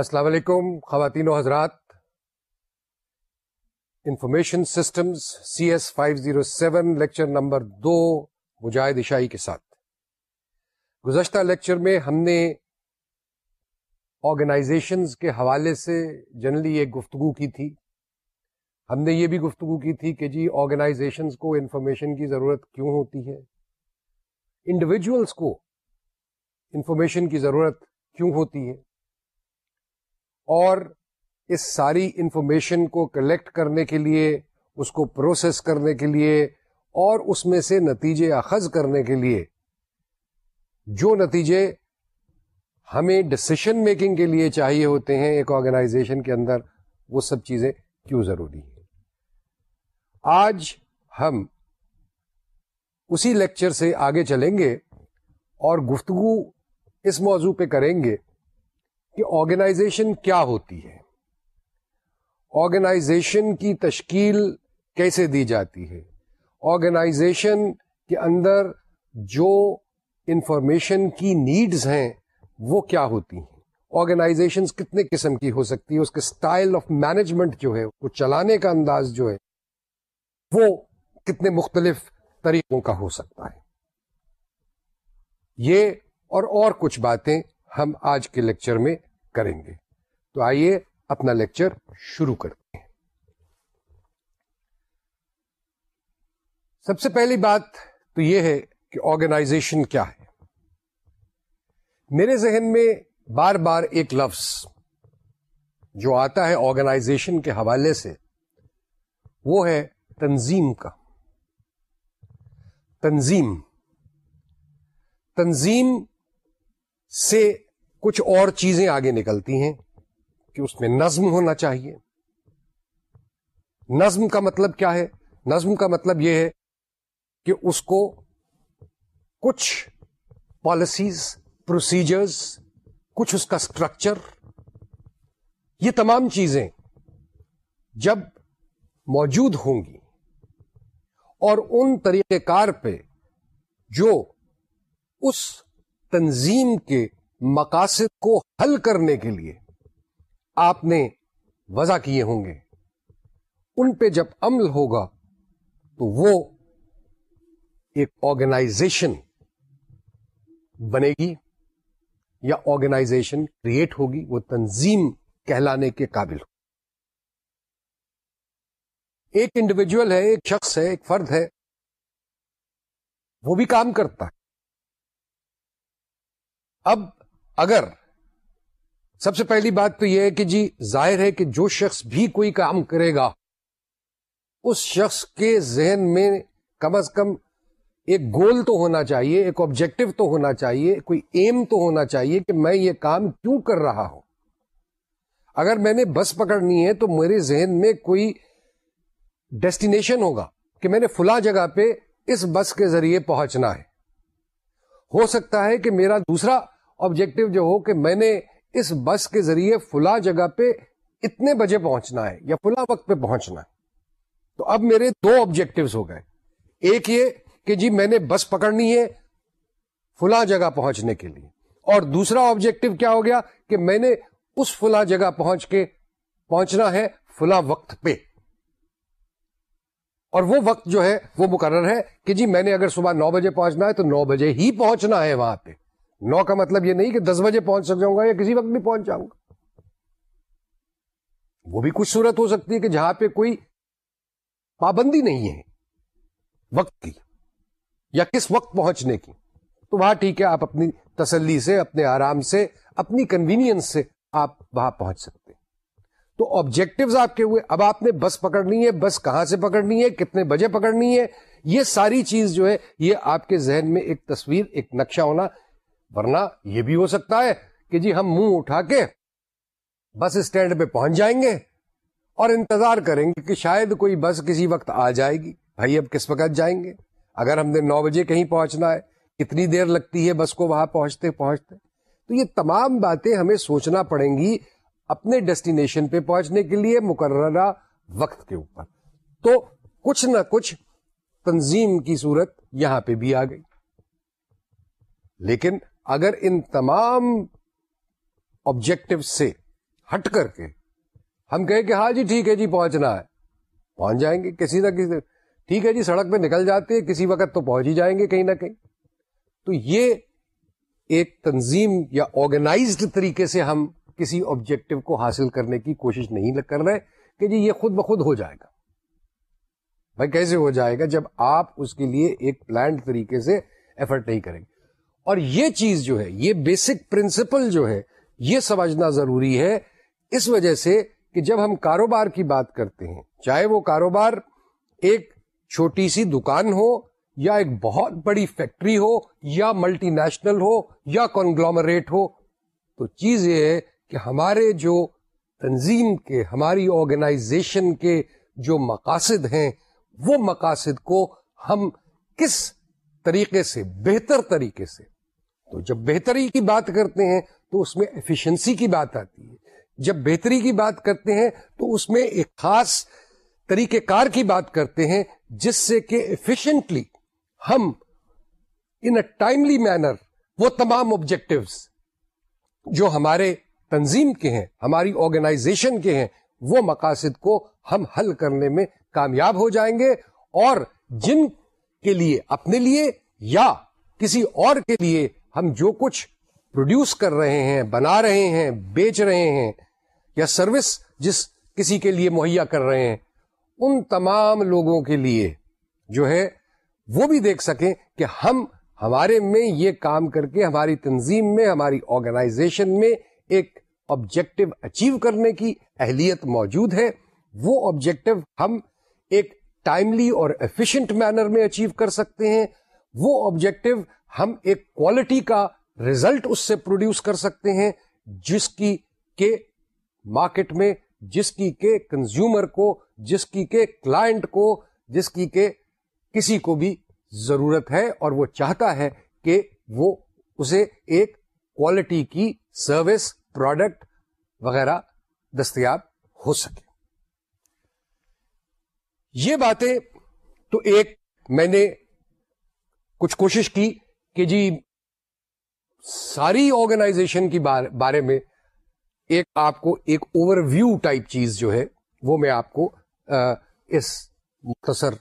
السلام علیکم، خواتین و حضرات۔ Information systems C S five zero seven lecture number دو، مجاہد عشائی کے ساتھ۔ گزشتہ لیکچر میں ہم نے آرگنائزیشنز کے حوالے سے جنرلی ایک گفتگو کی تھی۔ ہم نے یہ بھی گفتگو کی تھی کہ جی آرگنائزیشنز کو انفارمیشن کی ضرورت کیوں ہوتی ہے؟ انڈیویجولس کو انفارمیشن کی ضرورت کیوں ہوتی ہے؟ اور اس ساری انفارمیشن کو کلیکٹ کرنے کے لیے، اس کو پروسیس کرنے کے لیے اور اس میں سے نتیجے اخذ کرنے کے لیے، جو نتیجے ہمیں ڈسیشن میکنگ کے لیے چاہیے ہوتے ہیں ایک آرگنائزیشن کے اندر، وہ سب چیزیں کیوں ضروری ہیں؟ آج ہم اسی لیکچر سے آگے چلیں گے اور گفتگو اس موضوع پہ کریں گے۔ کہ آرگنائزیشن کیا ہوتی ہے؟ آرگنائزیشن کی تشکیل کیسے دی جاتی ہے؟ آرگنائزیشن کے اندر جو انفارمیشن کی نیڈز ہیں، وہ کیا ہوتی ہیں؟ آرگنائزیشن کتنے قسم کی ہو سکتی ہے اس کے اسٹائل آف مینجمنٹ جو ہے، وہ چلانے کا انداز جو ہے، وہ کتنے مختلف طریقوں کا ہو سکتا ہے۔ یہ اور اور کچھ باتیں ہم آج کے لیکچر میں کریں گے۔ تو آئیے اپنا لیکچر شروع کرتے ہیں۔ سب سے پہلی بات تو یہ ہے کہ آرگنائزیشن کیا ہے۔ میرے ذہن میں بار بار ایک لفظ جو آتا ہے آرگنائزیشن کے حوالے سے، وہ ہے تنظیم کا۔ تنظیم۔ تنظیم سے کچھ اور چیزیں آگے نکلتی ہیں کہ اس میں نظم ہونا چاہیے۔ نظم کا مطلب کیا ہے؟ نظم کا مطلب یہ ہے کہ اس کو کچھ پالیسیز پروسیجرز کچھ اس کا اسٹرکچر یہ تمام چیزیں جب موجود ہوں گی اور ان طریقہ کار پہ جو اس تنظیم کے مقاصد کو حل کرنے کے لیے آپ نے وضع کیے ہوں گے۔ ان پہ جب عمل ہوگا تو وہ ایک آرگنائزیشن بنے گی یا آرگنائزیشن کریٹ ہوگی، وہ تنظیم کہلانے کے قابل۔ ہو ایک انڈیویجل ہے، ایک شخص ہے، ایک فرد ہے، وہ بھی کام کرتا ہے۔ اب اگر سب سے پہلی بات تو یہ ہے کہ جی ظاہر ہے کہ جو شخص بھی کوئی کام کرے گا، اس شخص کے ذہن میں کم از کم ایک گول تو ہونا چاہیے، ایک آبجیکٹو تو ہونا چاہیے، کوئی ایم تو ہونا چاہیے کہ میں یہ کام کیوں کر رہا ہوں۔ اگر میں نے بس پکڑنی ہے تو میرے ذہن میں کوئی ڈیسٹینیشن ہوگا کہ میں نے فلاں جگہ پہ اس بس کے ذریعے پہنچنا ہے۔ ہو سکتا ہے کہ میرا دوسرا آبجیکٹو جو ہو کہ میں نے اس بس کے ذریعے فلا جگہ پہ اتنے بجے پہنچنا ہے یا فلا وقت پہ پہنچنا ہے۔ تو اب میرے دو آبجیکٹو ہو گئے۔ ایک یہ کہ جی میں نے بس پکڑنی ہے فلا جگہ پہنچنے کے لیے۔ اور دوسرا آبجیکٹو کیا ہو گیا کہ میں نے اس فلا جگہ پہنچ کے پہنچنا ہے فلا وقت پہ۔ اور وہ وقت جو ہے وہ مقرر ہے کہ جی میں نے اگر صبح نو بجے پہنچنا ہے تو نو بجے ہی پہنچنا ہے وہاں پہ۔ نو کا مطلب یہ نہیں کہ دس بجے پہنچ سک جاؤں گا یا کسی وقت بھی پہنچ جاؤں گا۔ وہ بھی کچھ صورت ہو سکتی ہے کہ جہاں پہ کوئی پابندی نہیں ہے وقت کی یا کس وقت پہنچنے کی۔ تو وہاں ٹھیک ہے، آپ اپنی تسلی سے، اپنے آرام سے، اپنی کنوینئنس سے آپ وہاں پہنچ سکتے تو آبجیکٹو آپ کے ہوئے۔ اب آپ نے بس پکڑنی ہے، بس کہاں سے پکڑنی ہے، کتنے بجے پکڑنی ہے، یہ ساری چیز جو ہے، یہ آپ کے ذہن میں ایک تصویر، ایک نقشہ ہونا ورنہ یہ بھی ہو سکتا ہے کہ جی ہم منہ اٹھا کے بس اسٹینڈ پہ پہنچ جائیں گے اور انتظار کریں گے کہ شاید کوئی بس کسی وقت آ جائے گی۔ بھائی، اب کس وقت جائیں گے؟ اگر ہم نے نو بجے کہیں پہنچنا ہے، کتنی دیر لگتی ہے بس کو وہاں پہنچتے پہنچتے؟ تو یہ تمام باتیں ہمیں سوچنا پڑیں گی اپنے ڈیسٹینیشن پہ پہنچنے کے لیے مقررہ وقت کے اوپر۔ تو کچھ نہ کچھ تنظیم کی صورت یہاں پہ بھی آ گئی۔ لیکن اگر ان تمام آبجیکٹو سے ہٹ کر کے ہم کہیں کہ ہاں جی ٹھیک ہے جی پہنچنا ہے، پہنچ جائیں گے کسی نہ کسی، ٹھیک ہے جی سڑک پہ نکل جاتے ہیں، کسی وقت تو پہنچ ہی جائیں گے کہیں نہ کہیں۔ تو یہ ایک تنظیم یا آرگنائزڈ طریقے سے ہم کسی آبجیکٹو کو حاصل کرنے کی کوشش نہیں کر رہے کہ جی یہ خود بخود ہو جائے گا۔ بھائی کیسے ہو جائے گا جب آپ اس کے لیے ایک پلانٹ طریقے سے ایفرٹ نہیں کریں گے؟ اور یہ چیز جو ہے، یہ بیسک پرنسپل جو ہے، یہ سمجھنا ضروری ہے اس وجہ سے کہ جب ہم کاروبار کی بات کرتے ہیں، چاہے وہ کاروبار ایک چھوٹی سی دکان ہو یا ایک بہت بڑی فیکٹری ہو یا ملٹی نیشنل ہو یا کنگلومریٹ ہو، تو چیز یہ ہے کہ ہمارے جو تنظیم کے، ہماری آرگنائزیشن کے جو مقاصد ہیں، وہ مقاصد کو ہم کس طریقے سے، بہتر طریقے سے تو جب بہتری کی بات کرتے ہیں تو اس میں ایفیشنسی کی بات آتی ہے۔ جب بہتری کی بات کرتے ہیں تو اس میں ایک خاص طریقہ کار کی بات کرتے ہیں، جس سے کہ ایفیشنٹلی ہم ان اے ٹائملی مینر وہ تمام آبجیکٹوز جو ہمارے تنظیم کے ہیں، ہماری آرگنائزیشن کے ہیں، وہ مقاصد کو ہم حل کرنے میں کامیاب ہو جائیں گے اور جن کے لیے، اپنے لیے یا کسی اور کے لیے ہم جو کچھ پروڈیوس کر رہے ہیں، بنا رہے ہیں، بیچ رہے ہیں یا سروس جس کسی کے لیے مہیا کر رہے ہیں، ان تمام لوگوں کے لیے جو ہے، وہ بھی دیکھ سکیں کہ ہم، ہمارے میں یہ کام کر کے ہماری تنظیم میں، ہماری آرگنائزیشن میں ایک آبجیکٹو اچیو کرنے کی اہلیت موجود ہے۔ وہ آبجیکٹو ہم ایک ٹائملی اور ایفیشنٹ مینر میں اچیو کر سکتے ہیں۔ وہ آبجیکٹو ہم ایک کوالٹی کا ریزلٹ اس سے پروڈیوس کر سکتے ہیں جس کی کے مارکیٹ میں، جس کی کے کنزیومر کو، جس کی کے کلائنٹ کو، جس کی کے کسی کو بھی ضرورت ہے اور وہ چاہتا ہے کہ وہ اسے ایک کوالٹی کی سروس پروڈکٹ وغیرہ دستیاب ہو سکے۔ یہ باتیں تو ایک میں نے کچھ کوشش کی کہ جی ساری آرگنائزیشن کی بارے میں ایک آپ کو ایک اوور ویو ٹائپ چیز جو ہے، وہ میں آپ کو اس مختصر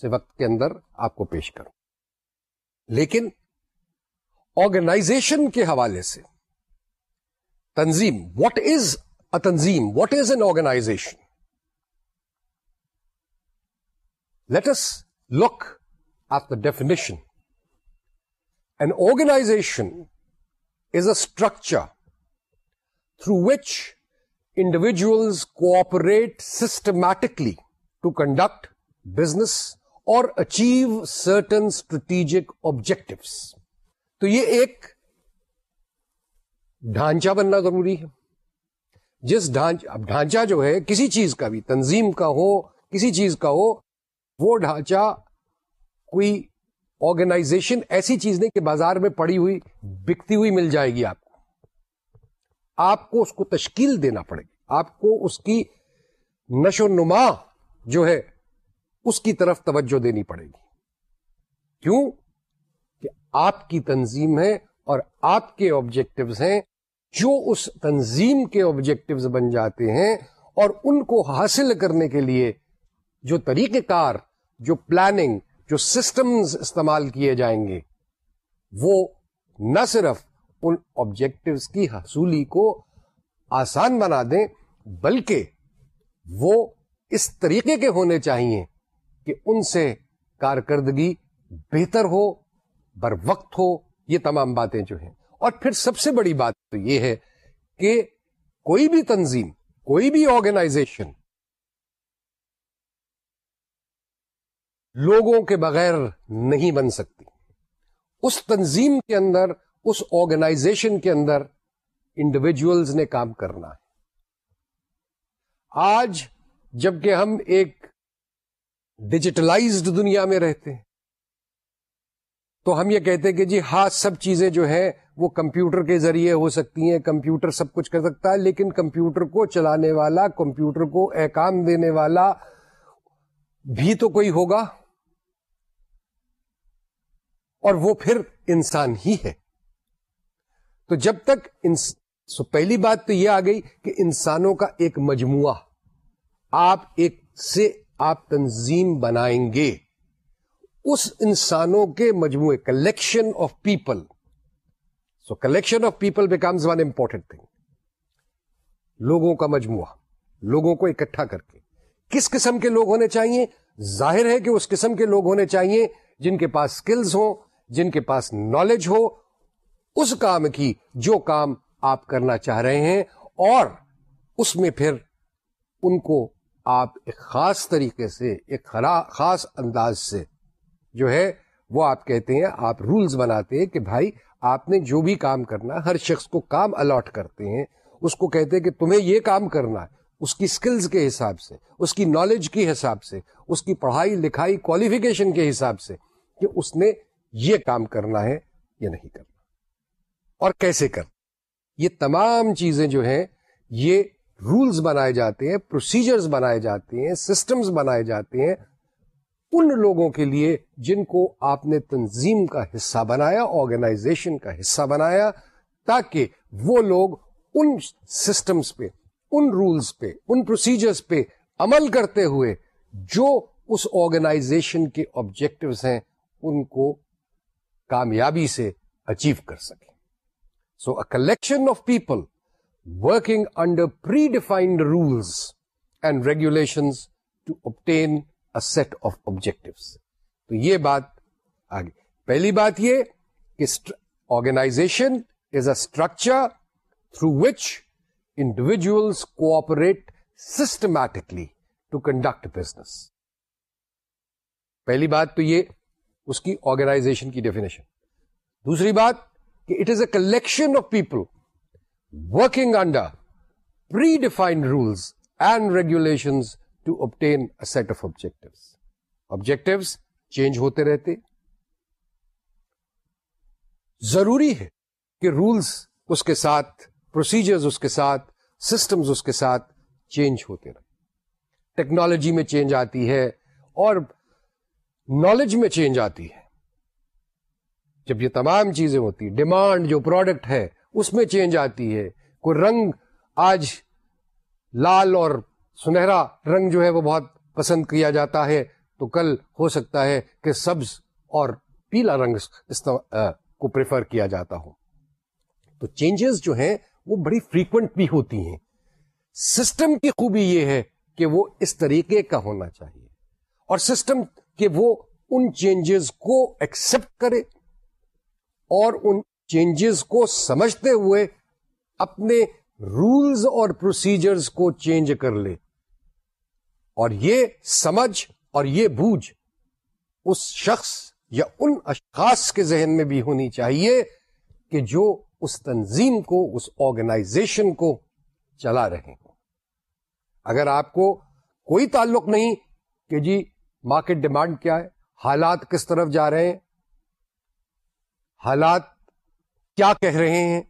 سے وقت کے اندر آپ کو پیش کروں۔ لیکن آرگنائزیشن کے حوالے سے، تنظیم واٹ از اے تنظیم؟ What is an organization let's look at the definition an organization is a structure through which individuals cooperate systematically to conduct business اور اچیو سرٹن اسٹریٹجک آبجیکٹوس تو یہ ایک ڈھانچہ بننا ضروری ہے۔ جس ڈھانچہ، اب ڈھانچہ جو ہے، کسی چیز کا بھی، تنظیم کا ہو، کسی چیز کا ہو، وہ ڈھانچہ کوئی آرگنائزیشن ایسی چیز نہیں کہ بازار میں پڑی ہوئی، بکتی ہوئی مل جائے گی آپ کو۔ آپ کو اس کو تشکیل دینا پڑے گی آپ کو اس کی نشو نما جو ہے، اس کی طرف توجہ دینی پڑے گی۔ کیوں؟ کہ آپ کی تنظیم ہے اور آپ کے آبجیکٹوز ہیں۔ جو اس تنظیم کے آبجیکٹوز بن جاتے ہیں اور ان کو حاصل کرنے کے لیے جو طریقہ کار، جو پلاننگ جو سسٹمز استعمال کیے جائیں گے، وہ نہ صرف ان آبجیکٹوز کی حصولی کو آسان بنا دیں، بلکہ وہ اس طریقے کے ہونے چاہیے کہ ان سے کارکردگی بہتر ہو، بر وقت ہو، یہ تمام باتیں جو ہیں۔ اور پھر سب سے بڑی بات تو یہ ہے کہ کوئی بھی تنظیم، کوئی بھی آرگنائزیشن لوگوں کے بغیر نہیں بن سکتی۔ اس تنظیم کے اندر، اس آرگنائزیشن کے اندر انڈیویجلز نے کام کرنا ہے۔ آج جبکہ ہم ایک ڈیجیٹلائزڈ دنیا میں رہتے ہیں، تو ہم یہ کہتے ہیں کہ جی ہاں سب چیزیں جو ہیں وہ کمپیوٹر کے ذریعے ہو سکتی ہیں، کمپیوٹر سب کچھ کر سکتا ہے، لیکن کمپیوٹر کو چلانے والا، کمپیوٹر کو احکام دینے والا بھی تو کوئی ہوگا۔ اور وہ پھر انسان ہی ہے۔ تو جب تک سو پہلی بات تو یہ آ گئی کہ انسانوں کا ایک مجموعہ، آپ ایک سے آپ تنظیم بنائیں گے۔ اس انسانوں کے مجموعے collection of people so collection of people becomes one important thing لوگوں کا مجموعہ، لوگوں کو اکٹھا کر کے۔ کس قسم کے لوگ ہونے چاہیے؟ ظاہر ہے کہ اس قسم کے لوگ ہونے چاہیے جن کے پاس اسکلز ہوں جن کے پاس نالج ہو، اس کام کی جو کام آپ کرنا چاہ رہے ہیں، اور اس میں پھر ان کو آپ ایک خاص طریقے سے، ایک خاص انداز سے جو ہے، وہ آپ کہتے ہیں، آپ رولز بناتے ہیں کہ بھائی، آپ نے جو بھی کام کرنا، ہر شخص کو کام الاٹ کرتے ہیں۔ اس کو کہتے ہیں کہ تمہیں یہ کام کرنا ہے۔ اس کی سکلز کے حساب سے، اس کی نالج کے حساب سے، اس کی پڑھائی، لکھائی کوالیفیکیشن کے حساب سے کہ اس نے یہ کام کرنا ہے یا نہیں کرنا۔ اور کیسے کر یہ تمام چیزیں جو ہیں، یہ رولز بنائے جاتے ہیں پروسیجرز بنائے جاتے ہیں سسٹمز بنائے جاتے ہیں ان لوگوں کے لیے جن کو آپ نے تنظیم کا حصہ بنایا آرگنائزیشن کا حصہ بنایا، تاکہ وہ لوگ ان سسٹمز پہ، ان رولز پہ، ان پروسیجرز پہ عمل کرتے ہوئے جو اس آرگنائزیشن کے آبجیکٹوز ہیں، ان کو کامیابی سے اچیو کر سکیں۔ So a collection of people working under predefined rules and regulations to obtain a set of objectives. تو یہ بات آگے۔ پہلی بات یہ کہ organization is a structure through which individuals cooperate systematically to conduct business پہلی بات تو یہ اس کی آرگنائزیشن کی ڈیفینیشن دوسری بات کہ it is a collection of people working under predefined rules and regulation to obtain set of objective objective change ہوتے رہتے. ضروری ہے کہ رولس اس کے ساتھ پروسیجرز اس کے ساتھ سسٹمز اس کے ساتھ چینج ہوتے رہے ٹیکنالوجی میں چینج آتی ہے اور نالج میں چینج آتی ہے۔ جب یہ تمام چیزیں ہوتی ڈیمانڈ جو پروڈکٹ ہے، اس میں چینج آتی ہے۔ کوئی رنگ آج لال اور سنہرا رنگ جو ہے، وہ بہت پسند کیا جاتا ہے۔ تو کل ہو سکتا ہے کہ سبز اور پیلا رنگ کو پریفر کیا جاتا ہو۔ تو چینجز جو ہیں، وہ بڑی فریکوینٹ بھی ہوتی ہیں۔ سسٹم کی خوبی یہ ہے کہ وہ اس طریقے کا ہونا چاہیے۔ اور سسٹم کہ وہ ان چینجز کو ایکسپٹ کرے اور ان چینجز کو سمجھتے ہوئے اپنے رولز اور پروسیجرز کو چینج کر لے۔ اور یہ سمجھ اور یہ بوجھ اس شخص یا ان اشخاص کے ذہن میں بھی ہونی چاہیے کہ جو اس تنظیم کو، اس آرگنائزیشن کو چلا رہے ہیں اگر آپ کو کوئی تعلق نہیں کہ جی مارکیٹ ڈیمانڈ کیا ہے، حالات کس طرف جا رہے ہیں، حالات کیا کہہ رہے ہیں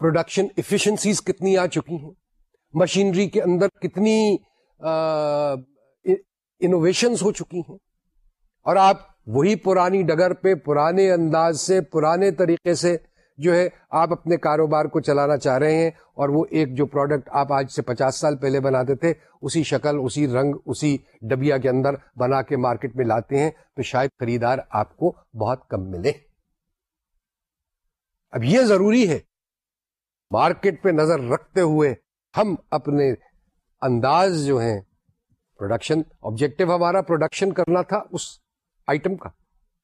پروڈکشن ایفیشنسیز کتنی آ چکی ہیں مشینری کے اندر کتنی انوویشنز ہو چکی ہیں۔ اور آپ وہی پرانی ڈگر پہ، پرانے انداز سے، پرانے طریقے سے جو ہے آپ اپنے کاروبار کو چلانا چاہ رہے ہیں اور وہ ایک جو پروڈکٹ آپ آج سے پچاس سال پہلے بناتے تھے، اسی شکل، اسی رنگ، اسی ڈبیا کے اندر بنا کے مارکیٹ میں لاتے ہیں تو شاید خریدار آپ کو بہت کم ملے۔ اب یہ ضروری ہے۔ مارکیٹ پہ نظر رکھتے ہوئے ہم اپنے انداز جو ہیں پروڈکشن آبجیکٹو ہمارا پروڈکشن کرنا تھا اس آئٹم کا۔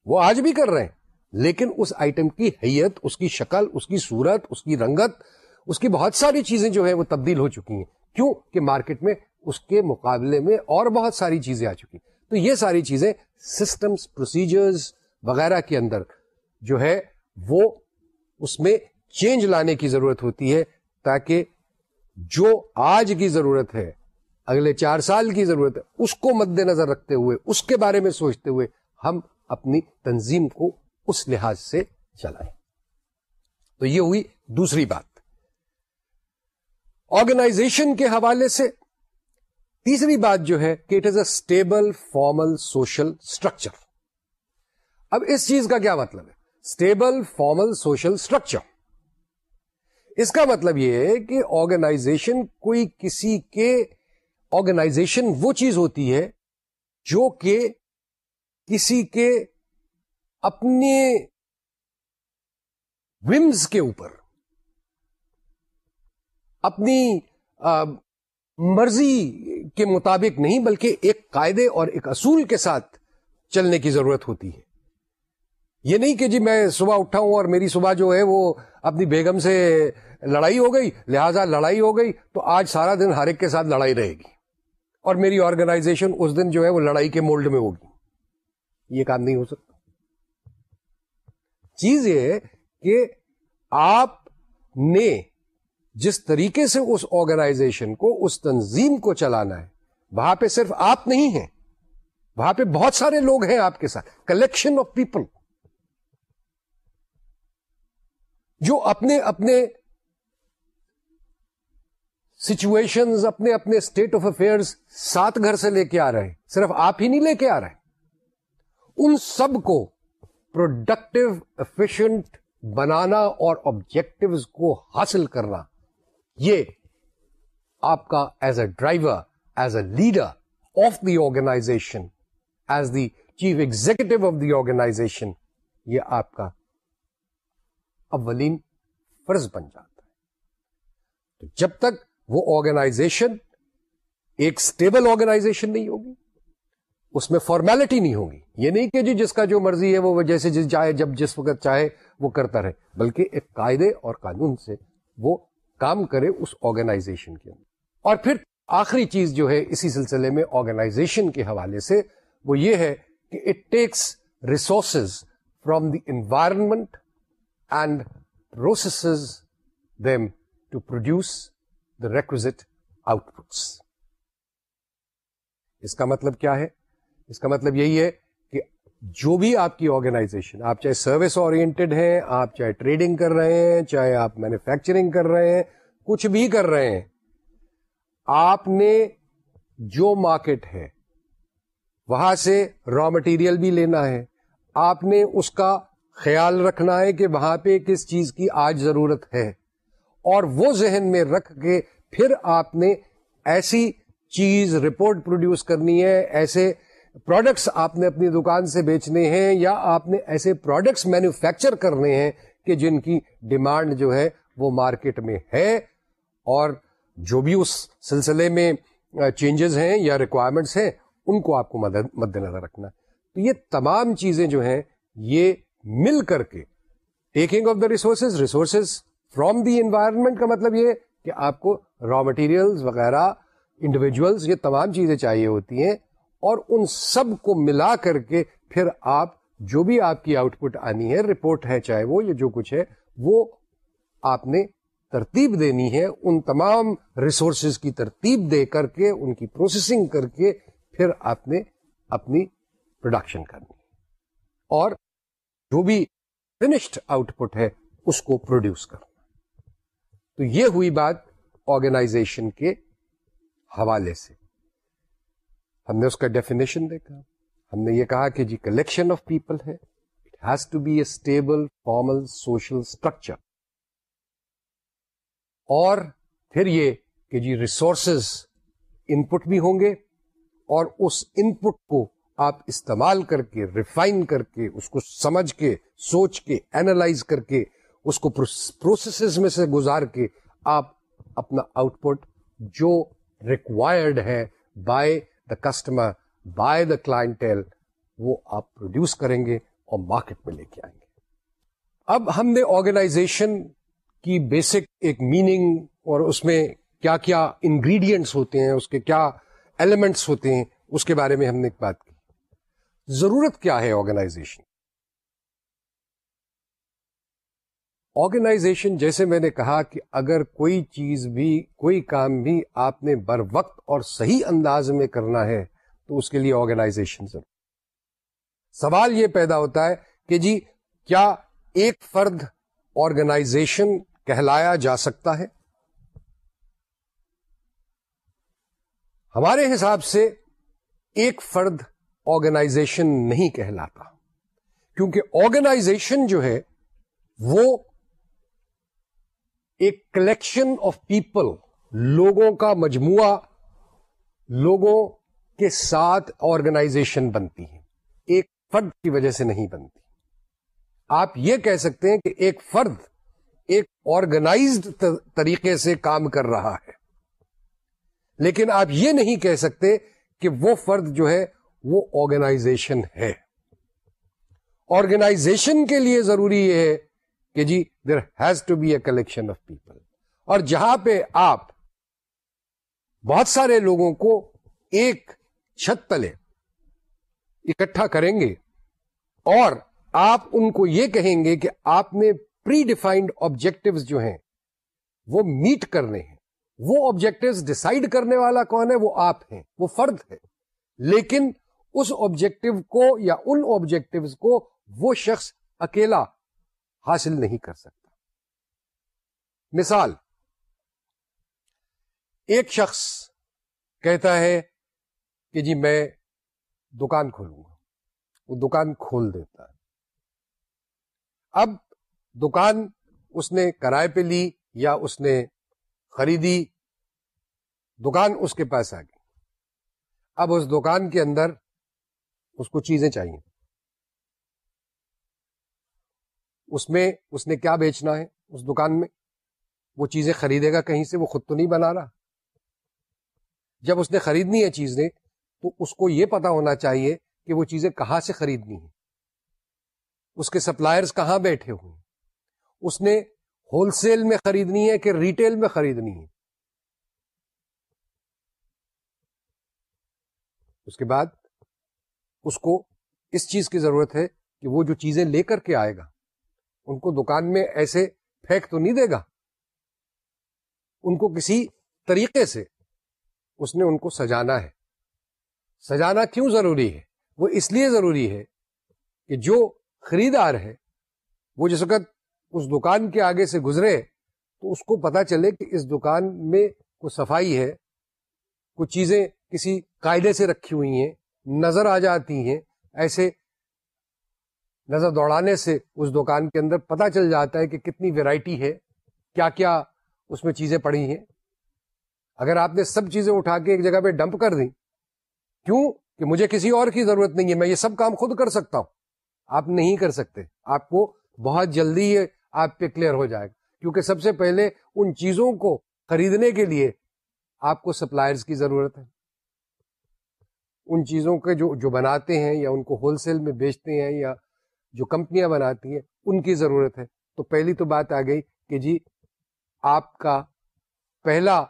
وہ آج بھی کر رہے ہیں۔ لیکن اس آئٹم کی حیت، اس کی شکل، اس کی صورت، اس کی رنگت، اس کی بہت ساری چیزیں جو ہے وہ تبدیل ہو چکی ہیں۔ کیوں؟ کہ مارکیٹ میں اس کے مقابلے میں اور بہت ساری چیزیں آ چکی۔ تو یہ ساری چیزیں سسٹمز پروسیجرز وغیرہ کے اندر جو ہے وہ اس میں چینج لانے کی ضرورت ہوتی ہے تاکہ جو آج کی ضرورت ہے، اگلے چار سال کی ضرورت ہے، اس کو مد نظر رکھتے ہوئے، اس کے بارے میں سوچتے ہوئے ہم اپنی تنظیم کو اس لحاظ سے چلائیں۔ تو یہ ہوئی دوسری بات۔ آرگنائزیشن کے حوالے سے تیسری بات جو ہے کہ it is a stable formal social structure اب اس چیز کا کیا مطلب ہے؟ اسٹیبل فارمل سوشل اسٹرکچر اس کا مطلب یہ ہے کہ آرگنائزیشن کوئی کسی کے آرگنائزیشن وہ چیز ہوتی ہے جو کہ کسی کے اپنے ومز کے اوپر، اپنی مرضی کے مطابق نہیں، بلکہ ایک قاعدے اور ایک اصول کے ساتھ چلنے کی ضرورت ہوتی ہے۔ یہ نہیں کہ جی میں صبح اٹھا ہوں اور میری صبح جو ہے وہ اپنی بیگم سے لڑائی ہو گئی، لہذا لڑائی ہو گئی، تو آج سارا دن ہر ایک کے ساتھ لڑائی رہے گی۔ اور میری آرگنائزیشن اس دن جو ہے وہ لڑائی کے مولڈ میں ہوگی۔ یہ کام نہیں ہو سکتا۔ چیز یہ ہے کہ آپ نے جس طریقے سے اس آرگنائزیشن کو، اس تنظیم کو چلانا ہے، وہاں پہ صرف آپ نہیں ہیں، وہاں پہ بہت سارے لوگ ہیں آپ کے ساتھ کلیکشن آف پیپل جو اپنے اپنے سچویشن اپنے اپنے اسٹیٹ آف افیئر ساتھ گھر سے لے کے آ رہے ہیں، صرف آپ ہی نہیں لے کے آ رہے ان سب کو پروڈکٹیو افیشنٹ بنانا اور آبجیکٹو کو حاصل کرنا۔ یہ آپ کا as a driver as a leader of the organization as the chief executive of the organization یہ آپ کا اولین فرض بن جاتا ہے۔ تو جب تک وہ آرگنائزیشن ایک اسٹیبل آرگنائزیشن نہیں ہوگی اس میں فارمیلٹی نہیں ہوگی۔ یہ نہیں کہ جی جس کا جو مرضی ہے وہ جیسے جس چاہے، جب جس وقت چاہے وہ کرتا رہے، بلکہ ایک قاعدے اور قانون سے وہ کام کرے اس آرگنائزیشن کے اندر۔ اور پھر آخری چیز جو ہے اسی سلسلے میں آرگنائزیشن کے حوالے سے وہ یہ ہے کہ it takes resources from the environment and processes them to produce the requisite outputs اس کا مطلب کیا ہے؟ اس کا مطلب یہی ہے کہ جو بھی آپ کی آرگنائزیشن آپ چاہے سروس اورینٹیڈ ہیں، آپ چاہے ٹریڈنگ کر رہے ہیں، چاہے آپ مینوفیکچرنگ کر رہے ہیں، کچھ بھی کر رہے ہیں، آپ نے جو مارکیٹ ہے، وہاں سے را مٹیریل بھی لینا ہے۔ آپ نے اس کا خیال رکھنا ہے کہ وہاں پہ کس چیز کی آج ضرورت ہے۔ اور وہ ذہن میں رکھ کے پھر آپ نے ایسی چیز رپورٹ پروڈیوس کرنی ہے، ایسے پروڈکٹس آپ نے اپنی دکان سے بیچنے ہیں یا آپ نے ایسے پروڈکٹس مینوفیکچر کرنے ہیں کہ جن کی ڈیمانڈ جو ہے وہ مارکیٹ میں ہے اور جو بھی اس سلسلے میں چینجز ہیں یا ریکوائرمنٹس ہیں، ان کو آپ کو مد نظر رکھنا تو یہ تمام چیزیں جو ہیں، یہ مل کر کے taking of the resources resources from the environment کا مطلب یہ کہ آپ کو را مٹیریل وغیرہ انڈیویجلس یہ تمام چیزیں چاہیے ہوتی ہیں۔ اور ان سب کو ملا کر کے پھر آپ جو بھی آپ کی آؤٹ پٹ آنی ہے رپورٹ ہے، چاہے وہ یا جو کچھ ہے، وہ آپ نے ترتیب دینی ہے۔ ان تمام ریسورسز کی ترتیب دے کر کے، ان کی پروسیسنگ کر کے پھر آپ نے اپنی پروڈکشن کرنی اور جو بھی فنشڈ آؤٹ پٹ ہے، اس کو پروڈیوس کرنا تو یہ ہوئی بات آرگنائزیشن کے حوالے سے۔ ہم نے اس کا ڈیفینیشن دیکھا۔ ہم نے یہ کہا کہ جی کلیکشن آف پیپل ہے۔ It has to be a stable formal social structure اور پھر یہ کہ جی ریسورسز ان پٹ بھی ہوں گے اور اس ان پٹ کو آپ استعمال کر کے ریفائن کر کے، اس کو سمجھ کے، سوچ کے اینالائز کر کے، اس کو پروسیسز میں سے گزار کے آپ اپنا آؤٹ پٹ جو ریکوائرڈ ہے by the customer by the clientele وہ آپ پروڈیوس کریں گے اور مارکیٹ میں لے کے آئیں گے۔ اب ہم نے آرگنائزیشن کی بیسک ایک میننگ اور اس میں کیا کیا انگریڈینٹس ہوتے ہیں، اس کے کیا ایلیمنٹس ہوتے ہیں، اس کے بارے میں ہم نے ایک بات کی۔ ضرورت کیا ہے آرگنائزیشن آرگنائزیشن، جیسے میں نے کہا کہ اگر کوئی چیز بھی، کوئی کام بھی آپ نے بر وقت اور صحیح انداز میں کرنا ہے، تو اس کے لیے آرگنائزیشن ضرور۔ سوال یہ پیدا ہوتا ہے کہ جی کیا ایک فرد آرگنائزیشن کہلایا جا سکتا ہے؟ ہمارے حساب سے ایک فرد آرگنائزیشن نہیں کہلاتا، کیونکہ آرگنائزیشن جو ہے، وہ ایک کلیکشن آف پیپل لوگوں کا مجموعہ، لوگوں کے ساتھ آرگنائزیشن بنتی ہے۔ ایک فرد کی وجہ سے نہیں بنتی۔ آپ یہ کہہ سکتے ہیں کہ ایک فرد ایک آرگنائزڈ طریقے سے کام کر رہا ہے۔ لیکن آپ یہ نہیں کہہ سکتے کہ وہ فرد جو ہے، وہ آرگنائزیشن ہے۔ آرگنائزیشن کے لیے ضروری یہ ہے کہ جی there has to be a collection of people اور جہاں پہ آپ بہت سارے لوگوں کو ایک چھت تلے اکٹھا کریں گے اور آپ ان کو یہ کہیں گے کہ آپ نے پری ڈیفائنڈ آبجیکٹو جو ہیں، وہ میٹ کرنے ہیں۔ وہ آبجیکٹو ڈسائڈ کرنے والا کون ہے؟ وہ آپ ہیں، وہ فرد ہے لیکن اس آبجیکٹو کو یا ان آبجیکٹو کو وہ شخص اکیلا حاصل نہیں کر سکتا۔ مثال، ایک شخص کہتا ہے کہ جی میں دکان کھولوں گا، وہ دکان کھول دیتا ہے۔ اب دکان اس نے کرائے پہ لی یا اس نے خریدی، دکان اس کے پاس آ گئی۔ اب اس دکان کے اندر اس کو چیزیں چاہیے۔ اس میں اس نے کیا بیچنا ہے اس دکان میں؟ وہ چیزیں خریدے گا کہیں سے؟ وہ خود تو نہیں بنا رہا۔ جب اس نے خریدنی ہے چیزیں، تو اس کو یہ پتا ہونا چاہیے کہ وہ چیزیں کہاں سے خریدنی ہیں۔ اس کے سپلائرز کہاں بیٹھے ہوئے اس نے ہول سیل میں خریدنی ہے کہ ریٹیل میں خریدنی ہے؟ اس کے بعد اس کو اس چیز کی ضرورت ہے کہ وہ جو چیزیں لے کر کے آئے گا ان کو دکان میں ایسے پھینک تو نہیں دے گا؟ ان کو کسی طریقے سے اس نے ان کو سجانا ہے۔ سجانا کیوں ضروری ہے؟ وہ اس لیے ضروری ہے کہ جو خریدار ہے، وہ جس وقت اس دکان کے آگے سے گزرے تو اس کو پتا چلے کہ اس دکان میں کوئی صفائی ہے کچھ چیزیں کسی قاعدے سے رکھی ہوئی ہیں، نظر آ جاتی ہیں، ایسے نظر دوڑانے سے اس دکان کے اندر پتا چل جاتا ہے کہ کتنی ویرائٹی ہے کیا کیا اس میں چیزیں پڑی ہیں۔ اگر آپ نے سب چیزیں اٹھا کے ایک جگہ پہ ڈمپ کر دی کیوں؟ کہ مجھے کسی اور کی ضرورت نہیں ہے، میں یہ سب کام خود کر سکتا ہوں۔ آپ نہیں کر سکتے۔ آپ کو بہت جلدی یہ آپ پہ کلیئر ہو جائے گا۔ کیونکہ سب سے پہلے ان چیزوں کو خریدنے کے لیے آپ کو سپلائرز کی ضرورت ہے۔ ان چیزوں کے جو جو بناتے ہیں یا ان کو ہول سیل میں بیچتے ہیں یا جو کمپنیاں بناتی ہیں، ان کی ضرورت ہے۔ تو پہلی تو بات آ گئی کہ جی آپ کا پہلا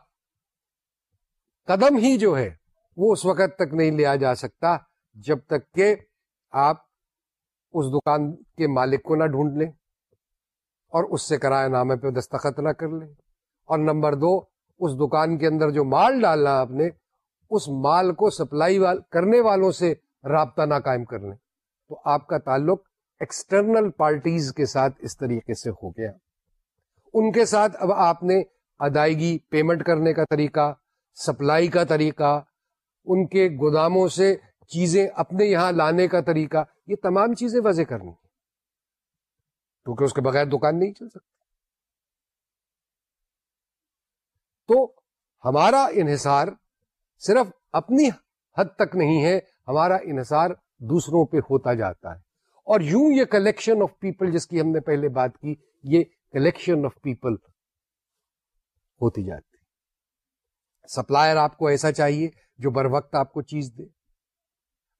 قدم ہی جو ہے، وہ اس وقت تک نہیں لیا جا سکتا جب تک کہ آپ اس دکان کے مالک کو نہ ڈھونڈ لیں اور اس سے کرایہ نامے پہ دستخط نہ کر لیں۔ اور نمبر دو، اس دکان کے اندر جو مال ڈالنا آپ نے، اس مال کو سپلائی کرنے والوں سے رابطہ نہ قائم کر لیں۔ تو آپ کا تعلق ایکسٹرنل پارٹیز کے ساتھ اس طریقے سے ہو گیا۔ ان کے ساتھ اب آپ نے ادائیگی، پیمنٹ کرنے کا طریقہ، سپلائی کا طریقہ، ان کے گوداموں سے چیزیں اپنے یہاں لانے کا طریقہ، یہ تمام چیزیں وضع کرنی کیونکہ اس کے بغیر دکان نہیں چل سکتی۔ تو ہمارا انحصار صرف اپنی حد تک نہیں ہے، ہمارا انحصار دوسروں پہ ہوتا جاتا ہے۔ اور یوں یہ کلیکشن آف پیپل جس کی ہم نے پہلے بات کی، یہ کلیکشن آف پیپل ہوتی جاتی۔ سپلائر آپ کو ایسا چاہیے جو بر وقت آپ کو چیز دے۔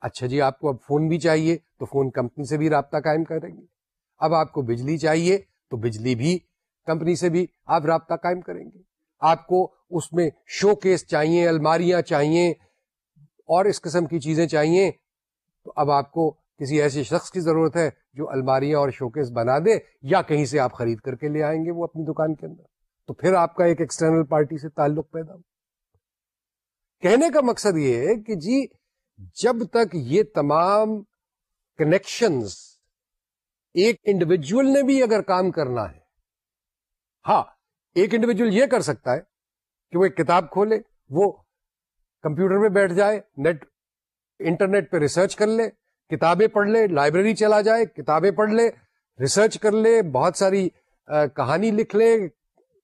اچھا جی آپ کو اب فون بھی چاہیے تو فون کمپنی سے بھی رابطہ قائم کریں گے۔ اب آپ کو بجلی چاہیے تو بجلی بھی کمپنی سے بھی آپ رابطہ قائم کریں گے۔ آپ کو اس میں شو کیس چاہیے، الماریاں چاہیے اور اس قسم کی چیزیں چاہیے تو اب آپ کو کسی ایسے شخص کی ضرورت ہے جو الماریاں اور شو کیس بنا دے یا کہیں سے آپ خرید کر کے لے آئیں گے وہ اپنی دکان کے اندر۔ تو پھر آپ کا ایک ایکسٹرنل پارٹی سے تعلق پیدا ہو۔ کہنے کا مقصد یہ ہے کہ جی جب تک یہ تمام کنیکشنز ایک انڈیویجل نے بھی اگر کام کرنا ہے ہاں ایک انڈیویجل یہ کر سکتا ہے کہ وہ ایک کتاب کھولے، وہ کمپیوٹر میں بیٹھ جائے، نیٹ، انٹرنیٹ پہ ریسرچ کر لے کتابیں پڑھ لے، لائبریری چلا جائے، کتابیں پڑھ لے ریسرچ کر لے، بہت ساری کہانی لکھ لے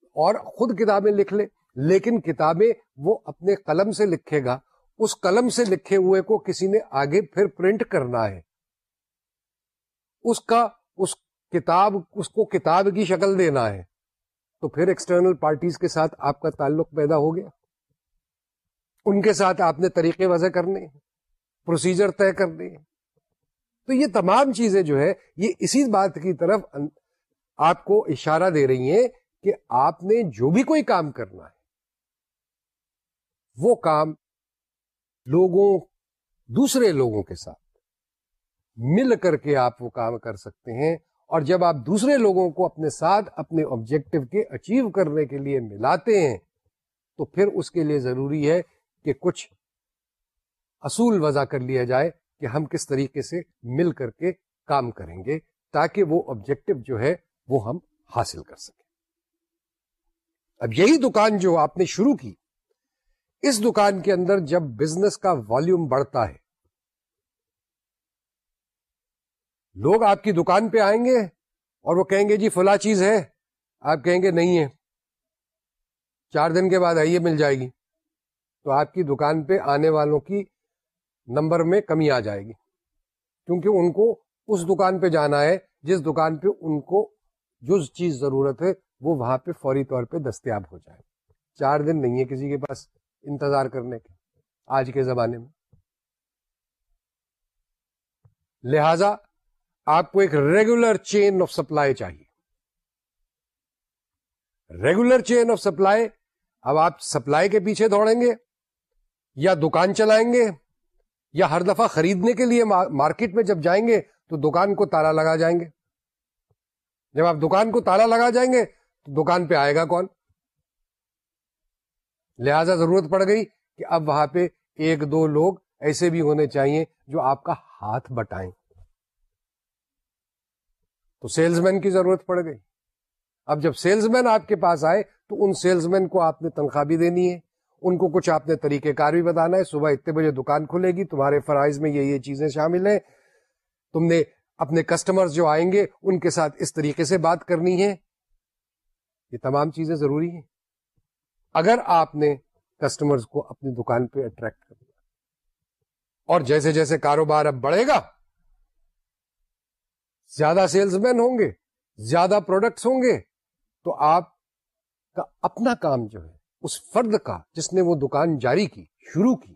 اور خود کتابیں لکھ لے۔ لیکن کتابیں وہ اپنے قلم سے لکھے گا۔ اس قلم سے لکھے ہوئے کو کسی نے آگے پھر پرنٹ کرنا ہے۔ اس کا، اس کتاب، اس کو کتاب کی شکل دینا ہے۔ تو پھر ایکسٹرنل پارٹیز کے ساتھ آپ کا تعلق پیدا ہو گیا۔ ان کے ساتھ آپ نے طریقے وضع کرنے پروسیجر طے کرنے۔ تو یہ تمام چیزیں جو ہے یہ اسی بات کی طرف آپ کو اشارہ دے رہی ہیں کہ آپ نے جو بھی کوئی کام کرنا ہے، وہ کام لوگوں، دوسرے لوگوں کے ساتھ مل کر کے آپ وہ کام کر سکتے ہیں۔ اور جب آپ دوسرے لوگوں کو اپنے ساتھ اپنے آبجیکٹو کے اچیو کرنے کے لیے ملاتے ہیں، تو پھر اس کے لیے ضروری ہے کہ کچھ اصول وضع کر لیا جائے۔ کہ ہم کس طریقے سے مل کر کے کام کریں گے تاکہ وہ آبجیکٹو جو ہے وہ ہم حاصل کر سکیں۔ اب یہی دکان جو آپ نے شروع کی، اس دکان کے اندر جب بزنس کا والیوم بڑھتا ہے، لوگ آپ کی دکان پہ آئیں گے اور وہ کہیں گے جی فلا چیز ہے۔ آپ کہیں گے، نہیں ہے۔ چار دن کے بعد آئیے، مل جائے گی۔ تو آپ کی دکان پہ آنے والوں کی نمبر میں کمی آ جائے گی۔ کیونکہ ان کو اس دکان پہ جانا ہے، جس دکان پہ ان کو جو چیز ضرورت ہے، وہ وہاں پہ فوری طور پہ دستیاب ہو جائے۔ چار دن نہیں ہے کسی کے پاس انتظار کرنے کے، آج کے زمانے میں۔ لہذا آپ کو ایک ریگولر چین آف سپلائی چاہیے۔ ریگولر چین آف سپلائی اب آپ سپلائی کے پیچھے دوڑیں گے یا دکان چلائیں گے؟ یا ہر دفعہ خریدنے کے لیے مارکیٹ میں جب جائیں گے تو دکان کو تالا لگا جائیں گے۔ جب آپ دکان کو تالا لگا جائیں گے تو دکان پہ آئے گا کون؟ لہذا ضرورت پڑ گئی کہ اب وہاں پہ ایک دو لوگ ایسے بھی ہونے چاہیے جو آپ کا ہاتھ بٹائیں۔ تو سیلز مین کی ضرورت پڑ گئی۔ اب جب سیلز مین آپ کے پاس آئے تو ان سیلز مین کو آپ نے تنخواہ بھی دینی ہے۔ ان کو کچھ آپ نے طریقہ کار بھی بتانا ہے۔ صبح اتنے بجے دکان کھلے گی، تمہارے فرائض میں یہ یہ چیزیں شامل ہیں۔ تم نے اپنے کسٹمر جو آئیں گے، ان کے ساتھ اس طریقے سے بات کرنی ہے۔ یہ تمام چیزیں ضروری ہیں۔ اگر آپ نے کسٹمر کو اپنی دکان پہ اٹریکٹ کر دیا اور جیسے جیسے کاروبار اب بڑھے گا، زیادہ سیلز مین ہوں گے، زیادہ پروڈکٹس ہوں گے، تو آپ کا اپنا کام جو ہے اس فرد کا جس نے وہ دکان جاری کی، شروع کی،